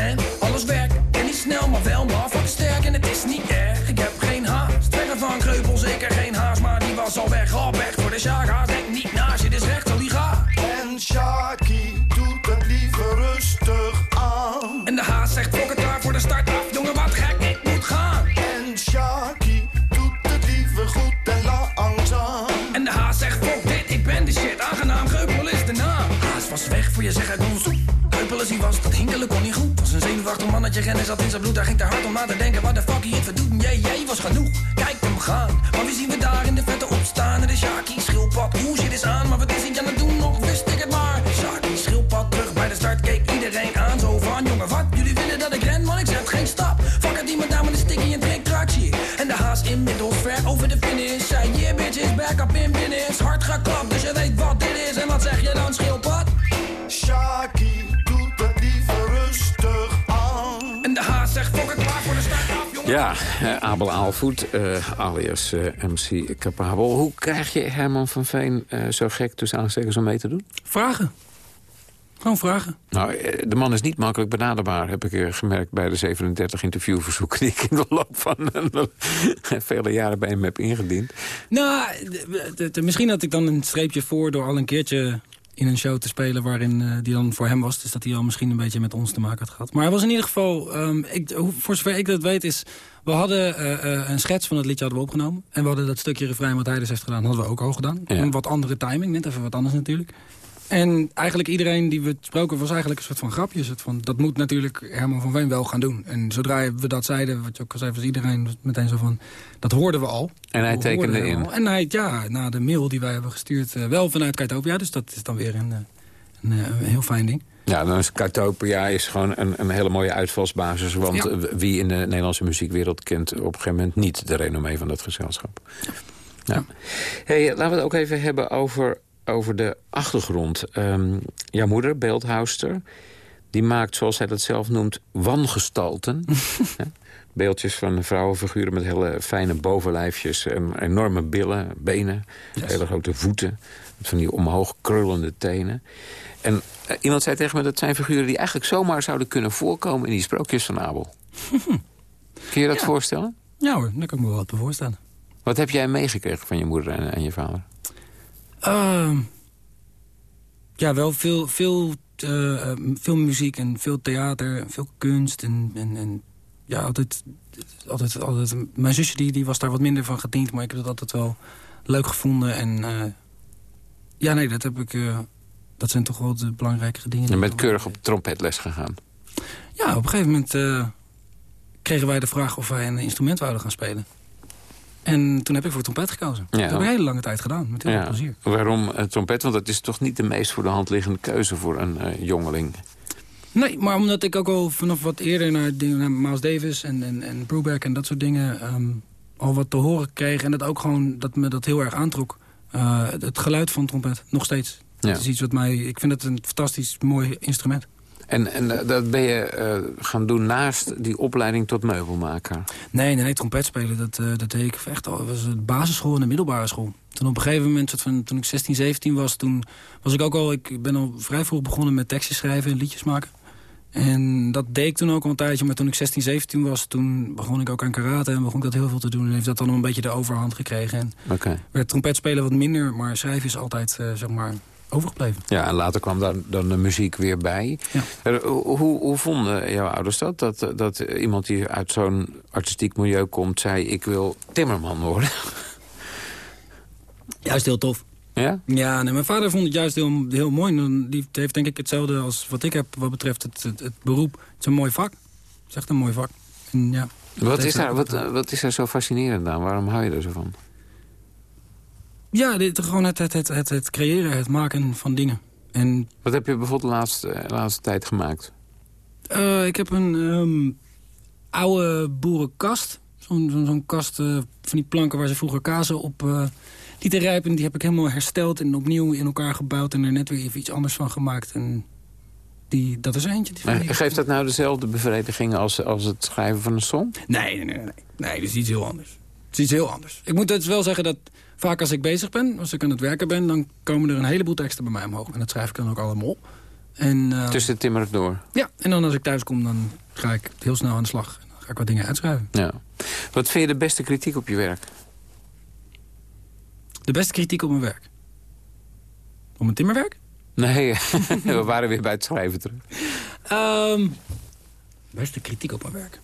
Speaker 7: en hij zat in zijn bloed. Hij ging te hard om na te denken, wat de fuck hij het verdoet. Jee, jee, was genoeg. Kijk hem gaan. Maar wie zien we daar in de vette opstaan? En de Shaki schildpad, hoe shit is aan. Maar wat is hij aan het doen? Nog wist ik het maar. Shaki schildpad terug bij de start, keek iedereen aan. Zo van, jongen, wat? Jullie willen dat ik ren, maar ik zet geen stap. Fuck het, iemand daar met een sticky en trek tractie. En de haas inmiddels ver over de finish. Zei, yeah, bitch, is back up in business. Hard geklapt,
Speaker 5: Ja, eh, Abel Aalvoet, eh, alias eh, MC Capabel. Hoe krijg je Herman van Veen zo gek tussen aanstekens om mee te doen?
Speaker 6: Vragen. Gewoon vragen.
Speaker 5: Nou, de man is niet makkelijk benaderbaar, heb ik gemerkt... bij de 37 interviewverzoeken die ik in de loop van <laughs> vele jaren bij hem heb ingediend.
Speaker 6: Nou, misschien had ik dan een streepje voor door al een keertje in een show te spelen waarin eh, die dan voor hem was. Dus dat hij al misschien een beetje met ons te maken had gehad. Maar hij was in ieder geval, ehm, ik, voor zover ik dat weet, is... We hadden eh, eh, een schets van het liedje hadden we opgenomen. En we hadden dat stukje refrein wat hij dus heeft gedaan, hadden we ook al gedaan.
Speaker 5: Ja.
Speaker 6: Een wat andere timing, net even wat anders natuurlijk. En eigenlijk iedereen die we spraken was eigenlijk een soort van grapje. Soort van, dat moet natuurlijk Herman van Veen wel gaan doen. En zodra we dat zeiden, wat je ook al zei, was iedereen meteen zo van... Dat hoorden we al.
Speaker 5: En hij tekende in.
Speaker 6: al. En hij, ja, na de mail die wij hebben gestuurd, eh, wel vanuit Kaitopia. Dus dat is dan weer een, eh, een, eh, een heel fijn ding.
Speaker 5: Ja, dan is is gewoon een, een hele mooie uitvalsbasis. Want
Speaker 6: Ja.
Speaker 5: wie in de Nederlandse muziekwereld kent op een gegeven moment niet de renommee van dat gezelschap. Ja. Hey, laten we het ook even hebben over over de achtergrond. Um, jouw moeder, beeldhouster, die maakt, zoals zij dat zelf noemt, wangestalten. <laughs> Beeldjes van vrouwenfiguren met hele fijne bovenlijfjes... enorme billen, benen, hele grote voeten... van die omhoog krullende tenen. En eh, iemand zei tegen me dat zijn figuren... die eigenlijk zomaar zouden kunnen voorkomen in die sprookjes van Abel. <laughs> Kun je dat voorstellen?
Speaker 6: Ja hoor, daar kan ik me wel wat voorstellen.
Speaker 5: Wat heb jij meegekregen van je moeder en, en je vader?
Speaker 6: Uh, ja, wel veel, veel, uh, veel muziek en veel theater, veel kunst. En, en, en ja, altijd, altijd, altijd... Mijn zusje die, die was daar wat minder van gediend, maar ik heb het altijd wel leuk gevonden. En uh, ja, nee, dat heb ik... Dat zijn toch wel de belangrijkere dingen.
Speaker 5: Je bent keurig op trompetles gegaan?
Speaker 6: Ja, op een gegeven moment kregen wij de vraag of wij een instrument wouden gaan spelen. En toen heb ik voor trompet gekozen. Dat heb ik een hele lange tijd gedaan, met heel veel plezier.
Speaker 5: Waarom uh, trompet? Want dat is toch niet de meest voor de hand liggende keuze voor een uh, jongeling?
Speaker 6: Nee, maar omdat ik ook al vanaf wat eerder naar, naar Miles Davis en, en, en Brubeck en dat soort dingen... Um, al wat te horen kreeg en dat ook gewoon dat me dat heel erg aantrok. Uh, het geluid van trompet, nog steeds. Ja. Dat is iets wat mij... Ik vind het een fantastisch mooi instrument.
Speaker 5: En, en eh, dat ben je uh, gaan doen naast die opleiding tot meubelmaker?
Speaker 6: Nee, nee, nee trompet spelen, dat, uh, dat deed ik echt al. was de basisschool en de middelbare school. Toen op een gegeven moment, van, toen ik 16, 17 was, toen was ik ook al... Ik ben al vrij vroeg begonnen met tekstjes schrijven en liedjes maken. En dat deed ik toen ook al een tijdje. Maar toen ik 16, 17 was, toen begon ik ook aan karate... en begon ik dat heel veel te doen. En heeft dat dan een beetje de overhand gekregen. En
Speaker 5: okay.
Speaker 6: werd trompet spelen wat minder, maar schrijven is altijd, uh, zeg maar overgebleven.
Speaker 5: Ja, en later kwam daar dan de muziek weer bij. Ja. Eh, hoe, hoe vonden jouw ouders dat? Dat, dat iemand die uit zo'n artistiek milieu komt... zei, ik wil timmerman worden? <laughs>
Speaker 6: Juist heel tof.
Speaker 5: Ja?
Speaker 6: Ja, nee, mijn vader vond het juist heel, heel mooi. Die heeft denk ik hetzelfde als wat ik heb wat betreft het, het, het beroep. Het is een mooi vak. Het is echt een mooi vak. En ja,
Speaker 5: wat, is daar, wat, wat is daar zo fascinerend aan? Waarom hou je er zo van?
Speaker 6: Ja, dit, gewoon het, het, het, het, creëren, het maken van dingen. En,
Speaker 5: Wat heb je bijvoorbeeld de laatste, laatste tijd gemaakt?
Speaker 6: Uh, ik heb een um, oude boerenkast. Zo'n zo, zo kast uh, van die planken waar ze vroeger kazen op uh, lieten rijpen. Die heb ik helemaal hersteld en opnieuw in elkaar gebouwd... en er net weer even iets anders van gemaakt. En die, dat is eentje. Die
Speaker 5: geeft dat nou dezelfde bevrediging als, als het schrijven van een song?
Speaker 6: Nee, nee, nee. Nee, nee dat is iets heel anders. Het is iets heel anders. Ik moet dus wel zeggen dat vaak als ik bezig ben, als ik aan het werken ben... dan komen er een heleboel teksten bij mij omhoog. En dat schrijf ik dan ook allemaal op. En, uh,
Speaker 5: Tussen timmer door?
Speaker 6: Ja, en dan als ik thuis kom, dan ga ik heel snel aan de slag. En dan ga ik wat dingen uitschrijven.
Speaker 5: Ja. Wat vind je de beste kritiek op je werk?
Speaker 6: De beste kritiek op mijn werk? Op mijn timmerwerk?
Speaker 5: Nee, <laughs> we waren weer bij het schrijven terug.
Speaker 6: Um, beste kritiek op mijn werk?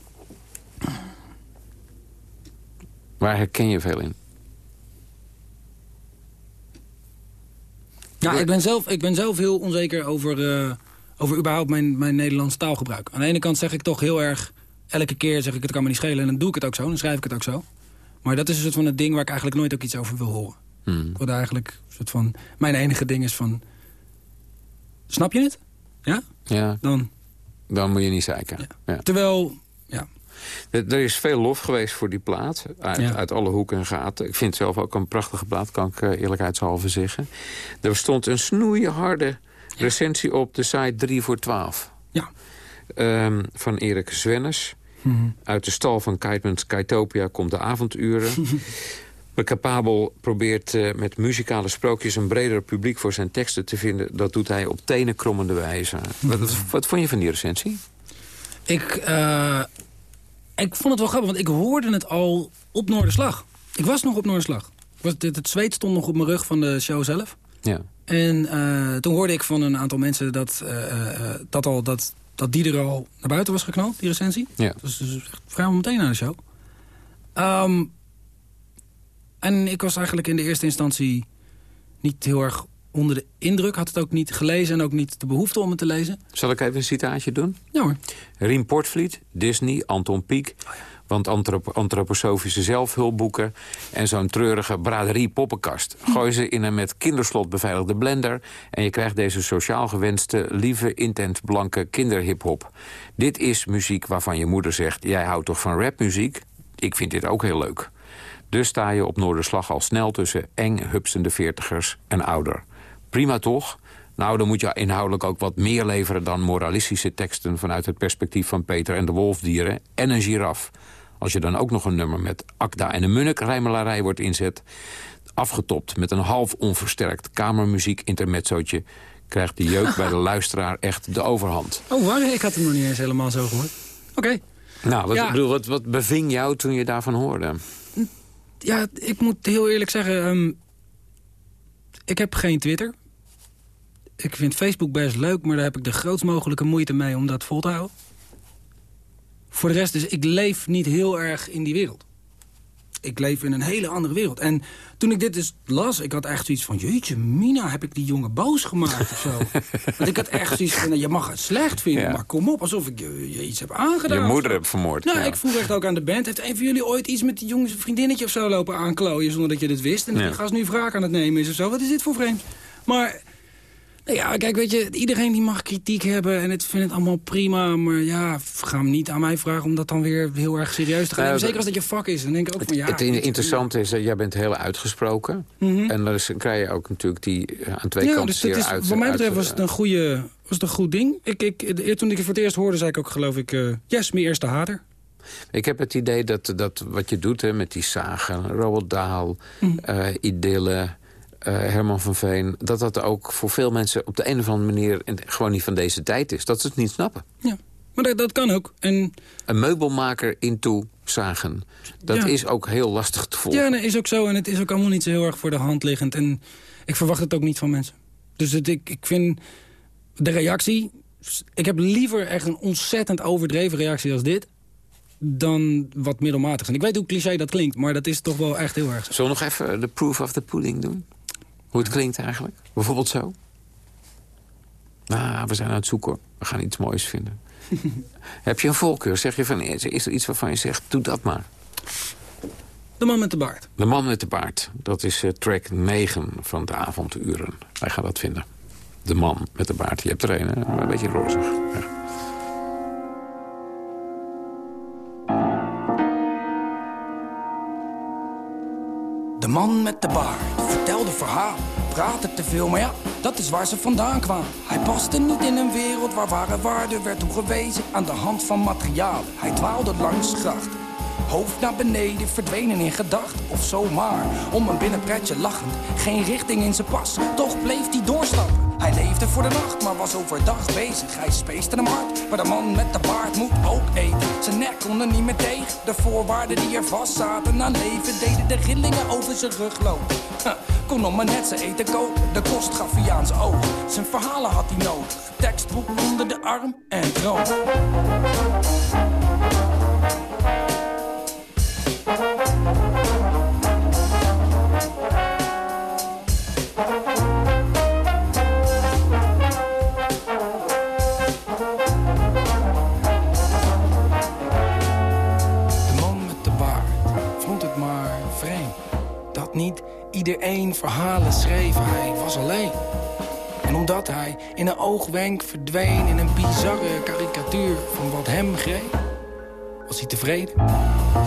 Speaker 5: Waar herken je veel in?
Speaker 6: Nou, ik ben zelf, ik ben zelf heel onzeker over, uh, over überhaupt mijn, mijn Nederlands taalgebruik. Aan de ene kant zeg ik toch heel erg... Elke keer zeg ik, het kan me niet schelen en dan doe ik het ook zo. Dan schrijf ik het ook zo. Maar dat is een soort van het ding waar ik eigenlijk nooit ook iets over wil horen.
Speaker 5: Hmm.
Speaker 6: Wat eigenlijk een soort van... Mijn enige ding is van... Snap je het? Ja?
Speaker 5: Ja.
Speaker 6: Dan...
Speaker 5: Dan moet je niet zeiken.
Speaker 6: Ja.
Speaker 5: Ja.
Speaker 6: Terwijl... Ja.
Speaker 5: Er is veel lof geweest voor die plaat. Uit,
Speaker 6: Ja.
Speaker 5: uit alle hoeken en gaten. Ik vind het zelf ook een prachtige plaat, kan ik eh, eerlijkheidshalve zeggen. Er stond een snoeiharde recensie op de site 3 voor 12.
Speaker 6: Ja.
Speaker 5: Ehm, van Erik Zwennes.
Speaker 6: Mhm.
Speaker 5: Uit de stal van Kiteman's Kitopia komt de avonduren. <laughs> Capabel probeert eh, met muzikale sprookjes... een breder publiek voor zijn teksten te vinden. Dat doet hij op tenenkrommende wijze. Wat, wat vond je van die recensie?
Speaker 6: Ik, eh, ik vond het wel grappig, want ik hoorde het al op Noorderslag. Ik was nog op Noorderslag. Was, het, het zweet stond nog op mijn rug van de show zelf.
Speaker 5: Ja.
Speaker 6: En eh, toen hoorde ik van een aantal mensen dat, eh, eh, dat, al, dat, dat die er al naar buiten was geknald, die recensie.
Speaker 5: Ja.
Speaker 6: Dus, dus vrijwel meteen na de show. Ehm, en ik was eigenlijk in de eerste instantie niet heel erg onder de indruk. Had het ook niet gelezen en ook niet de behoefte om het te lezen.
Speaker 5: Zal ik even een citaatje doen?
Speaker 6: Ja hoor.
Speaker 5: Rien Portvliet, Disney, Anton Pieck... Want antrop antroposofische zelfhulpboeken en zo'n treurige braderie poppenkast. Gooi ze in een met kinderslot beveiligde blender... en je krijgt deze sociaal gewenste, lieve, intens blanke kinderhiphop. Dit is muziek waarvan je moeder zegt... jij houdt toch van rapmuziek? Ik vind dit ook heel leuk. Dus sta je op Noorderslag al snel tussen eng hupsende veertigers en ouder. Prima toch? Nou, dan moet je inhoudelijk ook wat meer leveren... dan moralistische teksten vanuit het perspectief van Peter en de wolfdieren... en een giraf. Als je dan ook nog een nummer met Akda en de Munnik rijmelarij wordt inzet... afgetopt met een half onversterkt kamermuziek intermezzootje... krijgt de jeuk bij de <laughs> luisteraar echt de overhand.
Speaker 6: Oh, waar? Ik had hem nog niet eens helemaal zo gehoord. Oké.
Speaker 5: Nou, wat,
Speaker 6: Ja.
Speaker 5: bedoel, wat, wat beving jou toen je daarvan hoorde?
Speaker 6: Ja, ik moet heel eerlijk zeggen... ehm, ik heb geen Twitter. Ik vind Facebook best leuk, maar daar heb ik de grootst mogelijke moeite mee om dat vol te houden. Voor de rest, dus ik leef niet heel erg in die wereld. Ik leef in een hele andere wereld. En toen ik dit dus las, ik had echt zoiets van... jeetje, Mina, heb ik die jongen boos gemaakt of zo? <laughs> Want ik had echt zoiets van, je mag het slecht vinden...
Speaker 5: Ja.
Speaker 6: maar kom op, alsof ik je, je iets heb aangedaan.
Speaker 5: Je moeder hebt vermoord.
Speaker 6: Nou,
Speaker 5: ja.
Speaker 6: ik vroeg echt ook aan de band... heeft een van jullie ooit iets met die jongens vriendinnetje of zo lopen aanklooien... zonder dat je dit wist? En dat
Speaker 5: Ja.
Speaker 6: die gast nu wraak aan het nemen is of zo. Wat is dit voor vreemd? Maar, nou ja, kijk, weet je... iedereen die mag kritiek hebben en het vindt het allemaal prima... maar ja, ga hem niet aan mij vragen om dat dan weer heel erg serieus te gaan
Speaker 5: Nou,
Speaker 6: nemen. Zeker als dat je vak is. Dan denk ik ook van, ja...
Speaker 5: het in- interessante is dat jij bent heel uitgesproken. En dan is- krijg je ook natuurlijk die eh, aan twee
Speaker 6: Mhm. ja,
Speaker 5: kanten
Speaker 6: dus is,
Speaker 5: uit.
Speaker 6: wat mij betreft was het een, goede, was het een goed ding. Ik, ik, toen ik het voor het eerst hoorde, zei ik ook, geloof ik... eh yes, mijn eerste hater.
Speaker 5: Ik heb het idee dat, dat wat je doet hè, met die zagen, Roald Dahl,
Speaker 6: Mhm.
Speaker 5: eh, Idylle, eh, Herman van Veen... dat dat ook voor veel mensen op de een of andere manier in- gewoon niet van deze tijd is. Dat ze het niet snappen.
Speaker 6: Ja, maar dat, dat kan ook. En
Speaker 5: Een meubelmaker into zagen. Dat
Speaker 6: Ja.
Speaker 5: is ook heel lastig te volgen.
Speaker 6: Ja, nee, is ook zo. En het is ook allemaal niet zo heel erg voor de hand liggend. En ik verwacht het ook niet van mensen. Dus het, ik, ik vind de reactie... Ik heb liever echt een ontzettend overdreven reactie als dit... dan wat middelmatig. En ik weet hoe cliché dat klinkt, maar dat is toch wel echt heel erg.
Speaker 5: Zullen we nog even de proof of the pudding doen? Hoe het klinkt eigenlijk? Bijvoorbeeld zo? Nou, we zijn aan het zoeken. We gaan iets moois vinden. <laughs> Heb je een voorkeur? Zeg je van, is is er iets waarvan je zegt, doe dat maar.
Speaker 6: De man met de baard.
Speaker 5: De man met de baard. Dat is eh, track 9 van de avonduren. Wij gaan dat vinden. De man met de baard. Je hebt er een, hè? een beetje rozig. Ja.
Speaker 7: De man met de baard vertelde verhaal, praatte te veel, maar ja, dat is waar ze vandaan kwamen. Hij paste niet in een wereld waar ware waarde werd toegewezen aan de hand van materialen. Hij dwaalde langs grachten, hoofd naar beneden, verdwenen in gedachten of zomaar. Om een binnenpretje lachend, geen richting in zijn pas, toch bleef hij doorstappen. Hij leefde voor de nacht, maar was overdag bezig. Hij speeste hem hard, maar de man met de baard moet ook eten. Zijn nek kon er niet meer tegen. De voorwaarden die er vast zaten aan leven deden de rillingen over zijn rug lopen. Kon nog maar net zijn eten kopen. De kost gaf hij aan zijn ogen. Zijn verhalen had hij nodig. Tekstboek onder de arm en droom. Iedereen verhalen schreef. Hij was alleen. En omdat hij in een oogwenk verdween in een bizarre karikatuur van wat hem greep, was hij tevreden.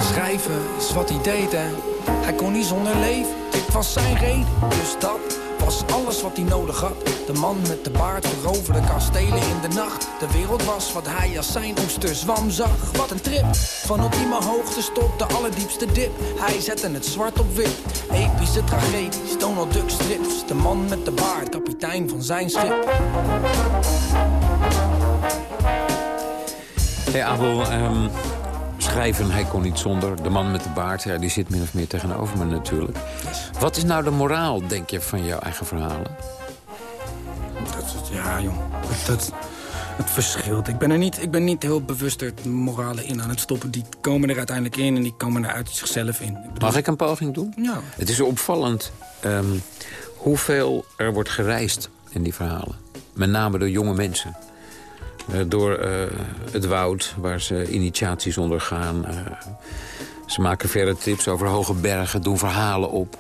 Speaker 7: Schrijven is wat hij deed en hij kon niet zonder leven. Dit was zijn reden, dus dat was alles wat hij nodig had. De man met de baard veroverde kastelen in de nacht. De wereld was wat hij als zijn oesterzwam zag. Wat een trip, van ultieme hoogte tot de allerdiepste dip. Hij zette het zwart op wit, epische tragedies, Donald Duck strips. De man met de baard, kapitein van zijn schip.
Speaker 5: Hey Abel, ehm, schrijven, hij kon niet zonder. De man met de baard, ja, die zit min of meer tegenover me natuurlijk. Wat is nou de moraal, denk je, van jouw eigen verhalen?
Speaker 6: Dat, ja, jong. Dat, het verschilt. Ik ben er niet, ik ben niet heel bewust er moralen in aan het stoppen. Die komen er uiteindelijk in en die komen er uit zichzelf in. Ik bedoel,
Speaker 5: Mag ik een poging doen?
Speaker 6: Ja.
Speaker 5: Het is opvallend ehm, hoeveel er wordt gereisd in die verhalen. Met name door jonge mensen. Eh, door eh, het woud, waar ze initiaties ondergaan. Eh, ze maken verre trips over hoge bergen, doen verhalen op.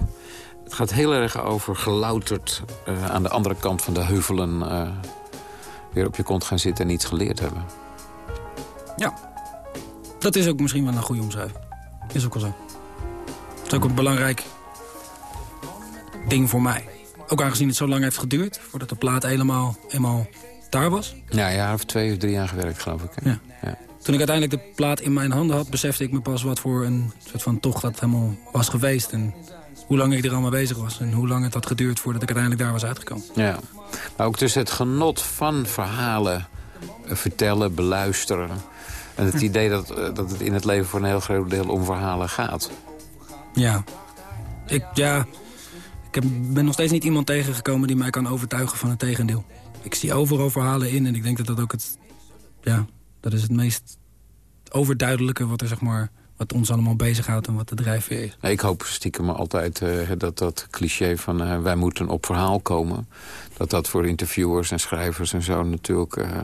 Speaker 5: Het gaat heel erg over gelouterd aan de andere kant van de heuvelen... weer op je kont gaan zitten en iets geleerd hebben.
Speaker 6: Ja. Dat is ook misschien wel een goede omschrijving. Is ook wel zo. Het is ook een belangrijk ding voor mij. ook aangezien het zo lang heeft geduurd... voordat de plaat helemaal, helemaal daar was.
Speaker 5: Ja, een jaar of twee of drie jaar gewerkt, geloof ik.
Speaker 6: Ja. Toen ik uiteindelijk de plaat in mijn handen had... besefte ik me pas wat voor een soort van tocht dat helemaal was geweest. En hoe lang ik er allemaal bezig was. En hoe lang het had geduurd voordat ik uiteindelijk daar was uitgekomen.
Speaker 5: Ja. Maar ook dus het genot van verhalen eh, vertellen, beluisteren... en het idee dat, eh, dat het in het leven voor een heel groot deel om verhalen gaat.
Speaker 6: Ja. Ik, ja, ik heb, ben nog steeds niet iemand tegengekomen die mij kan overtuigen van het tegendeel. Ik zie overal verhalen in en ik denk dat dat ook het... Ja, dat is het meest overduidelijke wat, er, zeg maar, wat ons allemaal bezighoudt en wat de drijfveer is.
Speaker 5: Ik hoop stiekem altijd uh, dat dat cliché van uh, wij moeten op verhaal komen... dat dat voor interviewers en schrijvers en zo natuurlijk uh,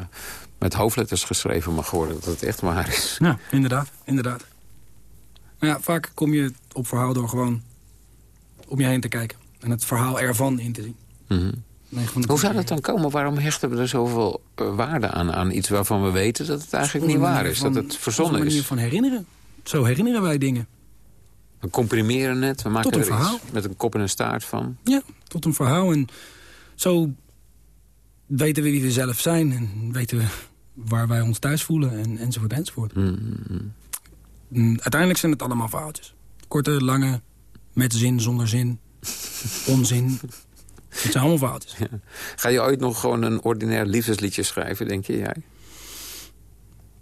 Speaker 5: met hoofdletters geschreven mag worden. Dat het echt waar is.
Speaker 6: Ja, inderdaad. inderdaad. Maar ja, vaak kom je op verhaal door gewoon om je heen te kijken. En het verhaal ervan in te zien.
Speaker 5: Mm -hmm. Hoe zou dat dan komen? Waarom hechten we er zoveel uh, waarde aan? Aan iets waarvan we weten dat het eigenlijk niet waar is.
Speaker 6: Van,
Speaker 5: dat het verzonnen is.
Speaker 6: een manier van herinneren. Zo herinneren wij dingen.
Speaker 5: We comprimeren het. We maken
Speaker 6: tot een
Speaker 5: er
Speaker 6: verhaal.
Speaker 5: iets met een kop en een staart van.
Speaker 6: Ja, tot een verhaal. En zo weten we wie we zelf zijn. En weten we waar wij ons thuis voelen. En, enzovoort, enzovoort.
Speaker 5: Mm
Speaker 6: -hmm. Uiteindelijk zijn het allemaal verhaaltjes. Korte, lange, met zin, zonder zin. <laughs> onzin. Het zijn allemaal.
Speaker 5: Ja. Ga je ooit nog gewoon een ordinair liefdesliedje schrijven, denk je jij?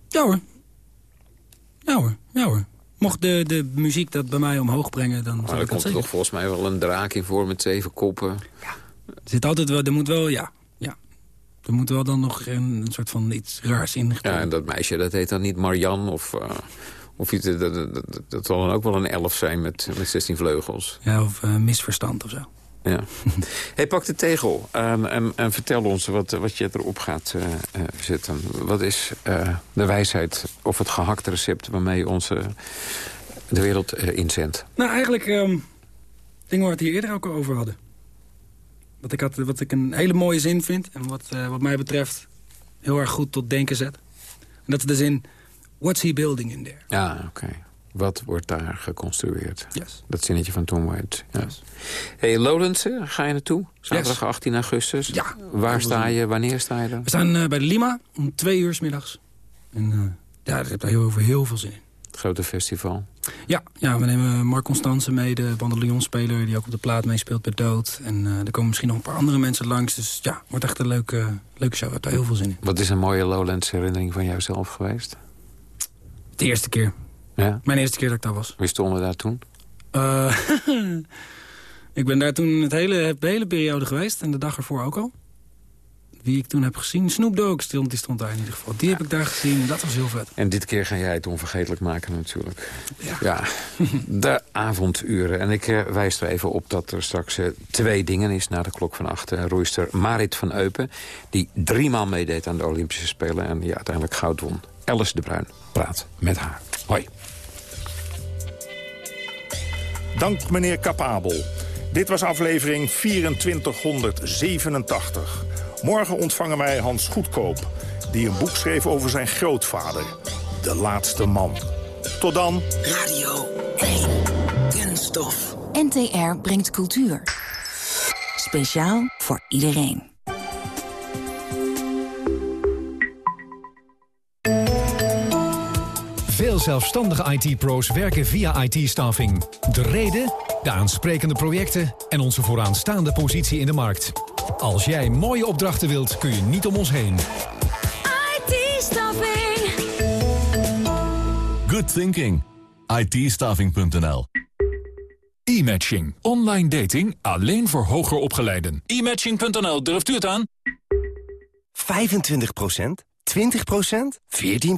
Speaker 6: Ja hoor. Ja hoor, ja hoor. Mocht de, de muziek dat bij mij omhoog brengen, dan
Speaker 5: maar er komt toch volgens mij wel een draak in voor met zeven koppen.
Speaker 6: Ja. Er zit altijd wel, er moet wel, ja. ja. Er moet wel dan nog een, een soort van iets raars in.
Speaker 5: Ja, en dat meisje, dat heet dan niet Marian of... Uh, of iets, dat, dat, dat, dat, zal dan ook wel een elf zijn met, met 16 vleugels.
Speaker 6: Ja, of uh, misverstand of zo.
Speaker 5: Ja. <laughs> hey, pak de tegel en, en, en, vertel ons wat, wat je erop gaat uh, zetten. Wat is uh, de wijsheid of het gehakte recept waarmee je ons de wereld inzendt?
Speaker 6: Nou, eigenlijk um, dingen waar we het hier eerder ook al over hadden. Wat ik, had, wat ik een hele mooie zin vind en wat, wat mij betreft heel erg goed tot denken zet. En dat is de zin, what's he building in there?
Speaker 5: Ja, oké. Okay. Wat wordt daar geconstrueerd?
Speaker 6: Yes.
Speaker 5: Dat zinnetje van Tom White. Ja. Yes. Hey, Lowlands, ga je naartoe? Zaterdag yes. 18 augustus.
Speaker 6: Ja.
Speaker 5: Waar sta je? Wanneer sta je er?
Speaker 6: We staan uh, bij Lima om twee uur s middags. En uh, ja, ik heb daar heel, heel veel zin in.
Speaker 5: Het grote festival.
Speaker 6: Ja, ja we nemen Mark Constance mee, de bandoneonspeler... die ook op de plaat meespeelt bij Dood. En uh, er komen misschien nog een paar andere mensen langs. Dus ja, wordt echt een leuke, leuke show. Ik heb daar heel veel zin in.
Speaker 5: Wat is een mooie Lowlands herinnering van jouzelf geweest?
Speaker 6: De eerste keer.
Speaker 5: Ja?
Speaker 6: Mijn eerste keer dat ik daar was.
Speaker 5: Wie stonden daar toen?
Speaker 6: Uh, <laughs> ik ben daar toen het hele, de hele periode geweest. En de dag ervoor ook al. Wie ik toen heb gezien, Snoop Dogg stond, die stond daar in ieder geval. Die heb ik daar gezien en dat was heel vet.
Speaker 5: En dit keer ga jij het onvergetelijk maken natuurlijk.
Speaker 6: Ja.
Speaker 5: ja <laughs> de avonduren. En ik uh, wijs er even op dat er straks uh, twee dingen is na de klok van acht. Roeister Marit van Eupen, die driemaal meedeed aan de Olympische Spelen... en die uiteindelijk goud won. Alice de Bruin praat met haar. Hoi.
Speaker 4: Dank meneer Capabel. Dit was aflevering 2487. Morgen ontvangen wij Hans Goedkoop, die een boek schreef over zijn grootvader. De laatste man. Tot dan.
Speaker 9: Radio 1. Kunststof.
Speaker 10: NTR brengt cultuur. Speciaal voor iedereen.
Speaker 11: Veel zelfstandige IT-pro's werken via IT-staffing. De reden, de aansprekende projecten en onze vooraanstaande positie in de markt. Als jij mooie opdrachten wilt, kun je niet om ons heen.
Speaker 12: IT-staffing.
Speaker 13: Good thinking. IT-staffing.nl
Speaker 14: E-matching. Online dating alleen voor hoger opgeleiden. E-matching.nl, durft u het aan?
Speaker 15: 25% 20% 14